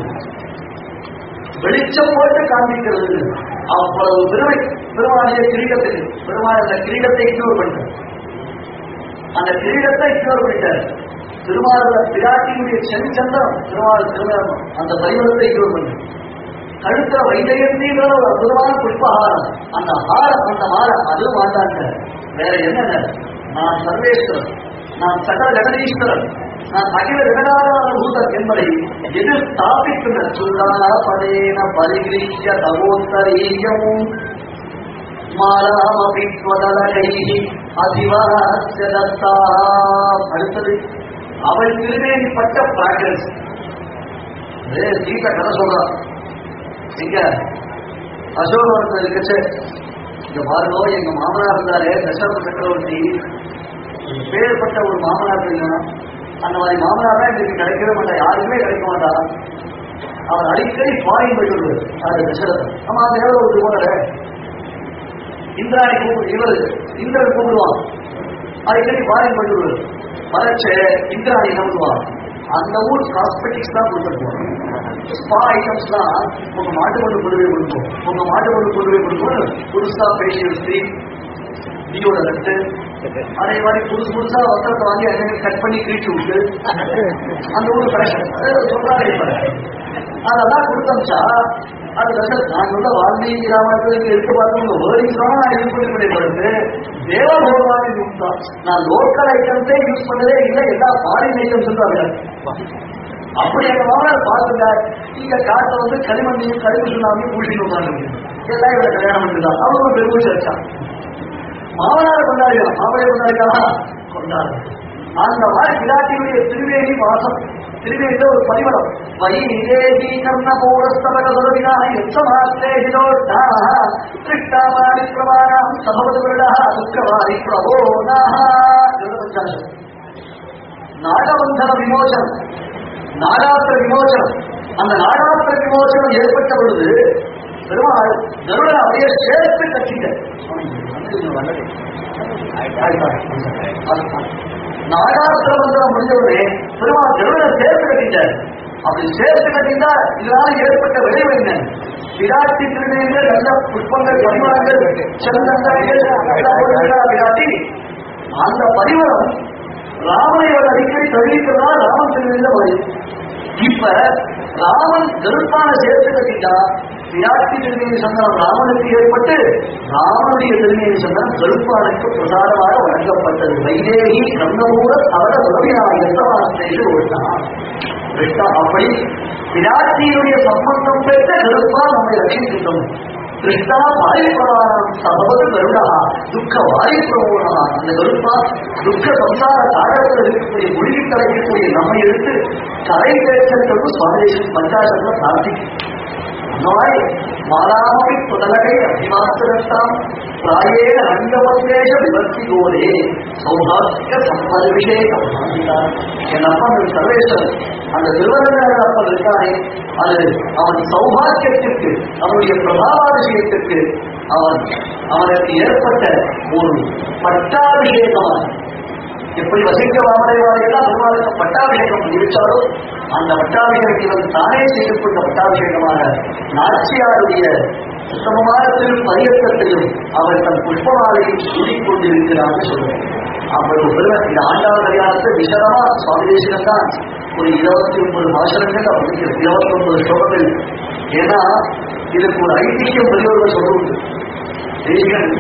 வெளிச்சம் போட்டு காண்பிக்கிறது. அவ்வளவு பெருமை பெருமானிய கிரீடத்தில் பெருமான கிரீடத்தை இக்னோர் பண்ணிட்டார் அந்த கிரீடத்தை இக்னோர் பண்ணிட்டார் திருமாவள பிராட்டியுடைய செஞ்சந்தம் திருமாவள திருமணம் அந்த வைபவத்தை இக்னோர் பண்ணு கழுத்துல வைஜயந்திங்கிற ஒரு அற்புதமான புஷ்பஹாரம். அந்த ஹாரம் அந்த ஹாரம் அதுவும் மாட்டாங்க. வேற என்னங்க நான் சர்வேஸ்வரன். நான் சகல ஜெகதீஸ்வரன். நான் அகில விகடாதார பூதம் என்பதை எது ஸ்தாபிக்கின்ற பதேன பரிகிரிய தவோத்தரீயம். மாலாமபி ஸ்வதலகைஹி அடுத்தது அவள் திருவேணிப்பட்ட பிராக்ரன்ஸ் சீட்டை கதை சொல்றான் இங்க அசோகவனத்தில் இருக்கச்சு. இங்க பாருங்க எங்க மாமனார் இருந்தாரு தசரத சக்கரவர்த்தி. பேர்பட்ட ஒரு மாமனார் தெரியும் அந்த மாதிரி மாமனார் தான் இன்னைக்கு கிடைக்கவே மாட்டார் யாருக்குமே கிடைக்க மாட்டா. அவர் அடிக்கடி ஃபாரின் போயிட்டு அது தசரதன் ஆமா அந்த ஏதோ ஒரு போனல இந்திராணி கூப்பிடு இவர் இந்திரன் கூப்பிடுவான். அடிக்கடி ஃபாரின் போயிட்டு வருவார் மறைச்சு இந்திராணி நம்புவான் அந்த ஊர் காஸ்மெட்டிக்ஸ் தான் கொடுத்துருப்போம் ஸ்பா ஐட்டம்ஸ்லாம் உங்க மாட்டு கொண்டு கொண்டு கொடுப்போம் உங்க மாட்டு கொண்டு கொண்டு கொடுப்போம் புதுசா ஃபேஷியல் ஸ்க்ரீன் நீயோட நட்டு அதே மாதிரி புதுசு புதுசா வஸ்திரத்தை வாங்கி அங்கே கட் பண்ணி கிழிச்சு விட்டு அந்த ஊர் ஃபேஷன் சொல்றாங்க இப்ப. அதெல்லாம் கொடுத்தமிச்சா? அது வந்து நான் சொல்ல வால்மீகி ராமாயணத்துக்கு எடுத்து பார்த்தோம் உங்க நான் யூஸ் பண்ணி பண்ணிப்படுது தேவ பகவானின் யூஸ் தான் நான் லோக்கல் ஐட்டம்ஸே யூஸ் பண்ணதே இல்லை எல்லா ஃபாரின் ஐட்டம்ஸ் தான் அப்படி எங்க மாமனார் பார்த்துங்க இங்க காட்டை வந்து களிமண்ணையும் கழிவு சுண்ணாமையும் பூசிட்டு உட்காந்து எல்லாம் இவரை கல்யாணம் பண்ணிதான் அவங்க ஒரு பெருமூச்சு வச்சா மாமனார் கொண்டாடியா மாமனை கொண்டாடியா கொண்டாடு அந்த மாதிரி விராட்டியுடைய திருவேணி வாசம். திருவேணியில ஒரு பரிமளம் வைதேகி கர்ண பௌரஸ்தவக சுரவினா எச்சமாஸ்தேஜிதோட்டா கிருஷ்ணாமாரி பிரமாணம். சபவது விருடா துக்கவாரி பிரபோனாக விமோசனம் நாடாத்திர விமோசனம் அந்த நாடாத்திர விமோசனம் ஏற்பட்ட பொழுது பெருமாள் கருடன் அப்படியே சேர்த்து கட்டிட்ட நாடாத்திர மந்திரம் முடிஞ்சவுடனே பெருமாள் கருடனை சேர்த்து கட்டிட்டார். அப்படி சேர்த்து கட்டிட்டா இதனால ஏற்பட்ட விளைவு என்ன? விராட்டி திருநீர்கள் நல்ல புஷ்பங்கள் பரிமாறங்கள் சந்தங்கள் விராட்டி அந்த பரிமளம் ராமனை அவர் அடிக்கடி தழுவிக்கிறதா ராமன் திருநீல வழி இப்ப ராமன் கருப்பான சேர்த்து கட்டிட்டா விராட்டி திருநீதி சந்தனம் ராமனுக்கு ஏற்பட்டு ராமனுடைய திருநீதி சந்தனம் கருப்பானுக்கு பிரசாரமாக வழங்கப்பட்டது. வைதேகி கந்தமூர அவர உறவினார் எத்தவாசேஷு விட்டான் விட்டா அப்படி விராட்டியினுடைய சம்பந்தம் பெற்ற கருப்பா நம்மை ரட்சிக்கின்றோம் கிருஷ்ணா வாயுபிரவானம் சபவது கருடா துக்க வாயுபிரவோனா அந்த கருப்பா துக்க சம்சார தாழத்தில் இருக்கக்கூடிய மொழி கலைக்கக்கூடிய நம்ம எடுத்து கலை பேசல் சுவாமி பஞ்சாசத்துல பிரார்த்திக்கும் அந்த மாதிரி புதலகை அபிமாத்திரத்தாம் பிராயேன ரங்கபத்தேஷ விபத்தி கோரே சௌபாகிய சம்பத விஷேகம் என் அப்பா சர்வேஸ்வரன் அந்த திருவரங்கநாத அப்பன் இருக்கானே அது அவன் சௌபாகியத்திற்கு அவனுடைய பிரபாவாபிஷேகத்திற்கு அவன் அவனுக்கு ஏற்பட்ட ஒரு பட்டாபிஷேகமான எப்படி வசிக்க வாமடைவாரையெல்லாம் பெருமாளுக்கு பட்டாபிஷேகம் இருக்காரோ அந்த பட்டாபிஷேகத்தை இவன் தானே செய்யப்பட்ட பட்டாபிஷேகமாக நாச்சியாருடைய உத்தமமான பரியத்தத்திலும் அவர் தன் புஷ்பமாலையும் சூடிக் கொண்டிருக்கிறான்னு சொல்றேன் அவ்வளவு பெருமை இந்த ஆண்டாள் கல்யாணத்தை விசாரமா சுவாமி தேசிகன் தான் ஒரு இருபத்தி ஒன்பது பாசனங்கள் அவருக்கு இருபத்தி ஒன்பது ஸ்லோகங்கள் ஏன்னா இதுக்கு ஒரு ஐதிஹ்யம் பெரியவர்கள் சொல்லுவது தேசிகன்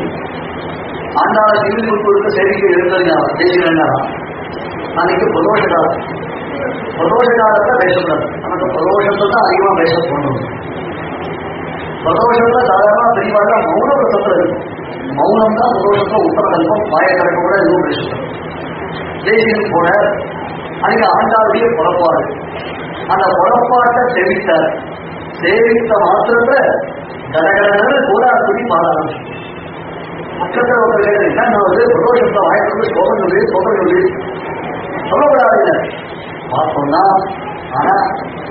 ஆண்டாள செய்தி கொடுப்பதற்கு சேவைக்கு இருந்தது தேசிகன் அன்னைக்கு பிரதோஷ காலம். பிரதோஷ காலத்தை பேசக்கூடாது. நமக்கு பிரதோஷத்தை தான் அதிகமாக பேச போகணும். பிரதோஷத்துல சாதாரண பெரியவாக மௌன விரதத்துல இருக்கும் மௌனம் தான் பிரதோஷத்துல உத்தரகல்பம் கல்பம் கூட எதுவும் பேசக்கூடாது. தேசியன் போன அன்னைக்கு ஆண்டாளுடைய புறப்பாடு. அந்த புறப்பாட்டை சேவித்தார். சேவித்த மாத்திரத்துல கடகடன்னு கோரா துணி பாட ஆரம்பிச்சு பக்கத்தில் ஒரு என்ன வந்து பிரதோஷத்தை வாய்ப்பு சோகம் சொல்லி சோகம் சொல்லி. சொல்லக்கூடாது. பார்த்தோம்னா ஆனா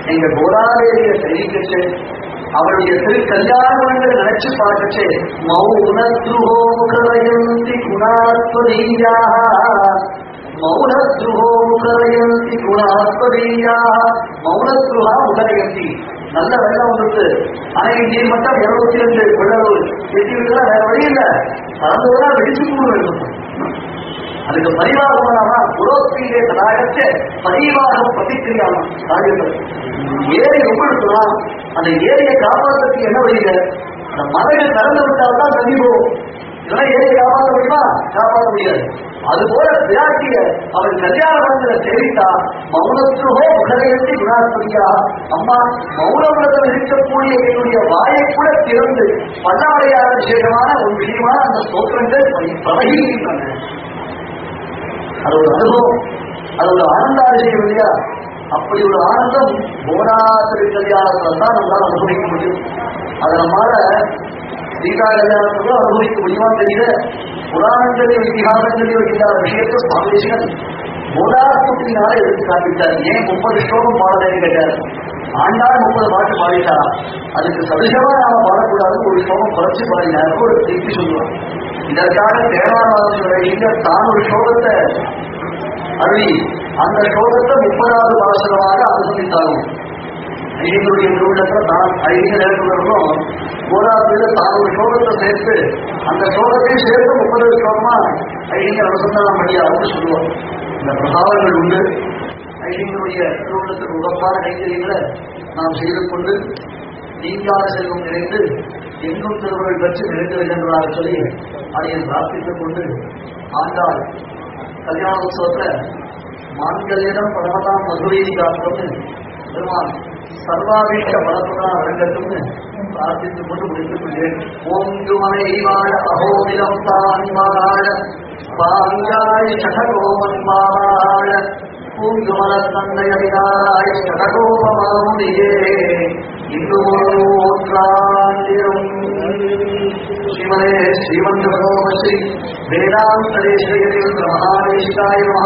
எங்க கோதாதேவிய தெரிவிக்கச்சு அவருடைய திரு கல்யாணங்கள் நினைச்சு பார்க்கச்சு மௌன குணாத்வதீயா மௌனத்ருஹோமுகரயந்தி குணாத்வதீயா மௌனத்ருஹா முகரயந்தி நல்ல வெள்ளம் வந்துட்டு அணைக்கு நீர் மட்டும் இருபத்தி ரெண்டு வெள்ளூர் எட்டி விட்டுலாம் வேற வழி இல்லை. கலந்துதான் வெடிச்சு கூட வேண்டும். அதுக்கு பரிவாகம் பண்ணாமா புரோஸ்தியிலே தடாகத்தை பரிவாகம் பிரதிக்கிரியாமா காரியங்கள் ஏரி ரொம்ப இருக்கலாம் அந்த ஏரியை காப்பாற்றுறதுக்கு என்ன வழியில அந்த மலையை திறந்து விட்டால்தான் தண்ணி போகும் இதெல்லாம் ஏரியை காப்பாற்ற முடியுமா? காப்பாற்ற முடியாது. அதுபோல பிராட்டிய அவள் கல்யாணத்துல தெரிவித்தா மௌனத்துகோ முகரையற்றி குணாத்மதியா அம்மா மௌன இருக்கக்கூடிய என்னுடைய வாயை கூட திறந்து பல்லாடையாத விசேஷமான ஒரு விஷயமான அந்த ஸ்தோத்திரங்கள் பழகின்றன அது ஒரு அனுபவம். அது ஒரு ஆனந்த விஷயம் இல்லையா? அப்படி ஒரு ஆனந்தம் போனா கல்யாணத்துல தான் நம்மளால் அனுபவிக்க முடியும். அதனால நம்மால சீதா கல்யாணத்துல அனுபவிக்க முடியுமா தெரியல புராணங்களையும் இத்திகாசங்களையும் இல்லாத விஷயத்தை சுவாமிஜிகள் போதாஸ்துத்தினால எடுத்து காண்பித்தார் ஏன் முப்பது ஸ்லோகம் பாடலன்னு கேட்டார் ஆண்டாள் முப்பது பாட்டு பாடிட்டாராம் அதுக்கு சதுஷமா நாம பாடக்கூடாதுன்னு ஒரு ஸ்லோகம் குறைச்சு பாடினார் ஒரு திருப்பி சொல்லுவார் இதற்காக தேவாராதனுடைய தான் ஒரு ஸ்லோகத்தை அருளி அந்த ஸ்லோகத்தை முப்பதாவது பாசனமாக அனுசரித்தாலும் ஐயங்களுடைய திருவிழத்தில் தான் ஐய நேரங்களும் கோதாத்துல தான் ஒரு ஸ்லோகத்தை சேர்த்து அந்த ஸ்லோகத்தையும் சேர்த்து முப்பது ஸ்லோகமா ஐயங்கள் அனுசந்தானம் பண்ணியாருன்னு சொல்லுவோம். இந்த பிரசாதங்கள் உண்டு. ஐயங்களுடைய திருவிழத்துக்கு உடப்பான கைத்தறிகளை நாம் செய்து கொண்டு நீங்காத செல்வம் நிறைந்து எங்கும் திருவர்கள் பற்றி நிறைந்து வருகின்றதாக சொல்லி அதை பிரார்த்தித்துக் கொண்டு ஆண்டாள் கல்யாண உற்சவத்துல மான்களிடம் பரமதான் மதுரையை காப்போம்னு பெருமான் சர்வாபீஷ்ட பலப்புதான் அரங்கட்டும்னு பிரார்த்தித்துக் கொண்டு முடித்துக் கொண்டேன் ஓங்கு மனை வாழ அகோமிலம் தான் வாழ பாங்காய் சடகோமன் வாழ பூங்குமல தந்தையடினாய் சடகோபமாமுனியே இன்னும் ஸ்ரீமனே ஸ்ரீமந்தபகோமஸ்ரீ வேதாந்தரேஸ்வரேந்திர மகாதேசிகாய நம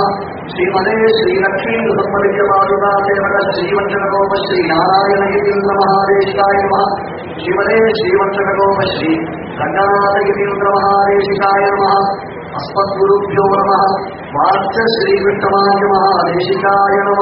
ஸ்ரீமதே ஸ்ரீலக்ஷ்மீ சுதம்பரிய பாதுகா சேவக ஸ்ரீவஞ்சனகோமஸ்ரீ நாராயணகிரீந்திர மகாதேசிகாய நம ஸ்ரீமதே ஸ்ரீவஞ்சனகோமஸ்ரீ கண்ணநாதகிரீந்திர மகாதேசிகாய நம అస్మద్గురుభ్యో నమ. వాచ శ్రీకృష్ణమాయ మహాదేశికాయ నమ.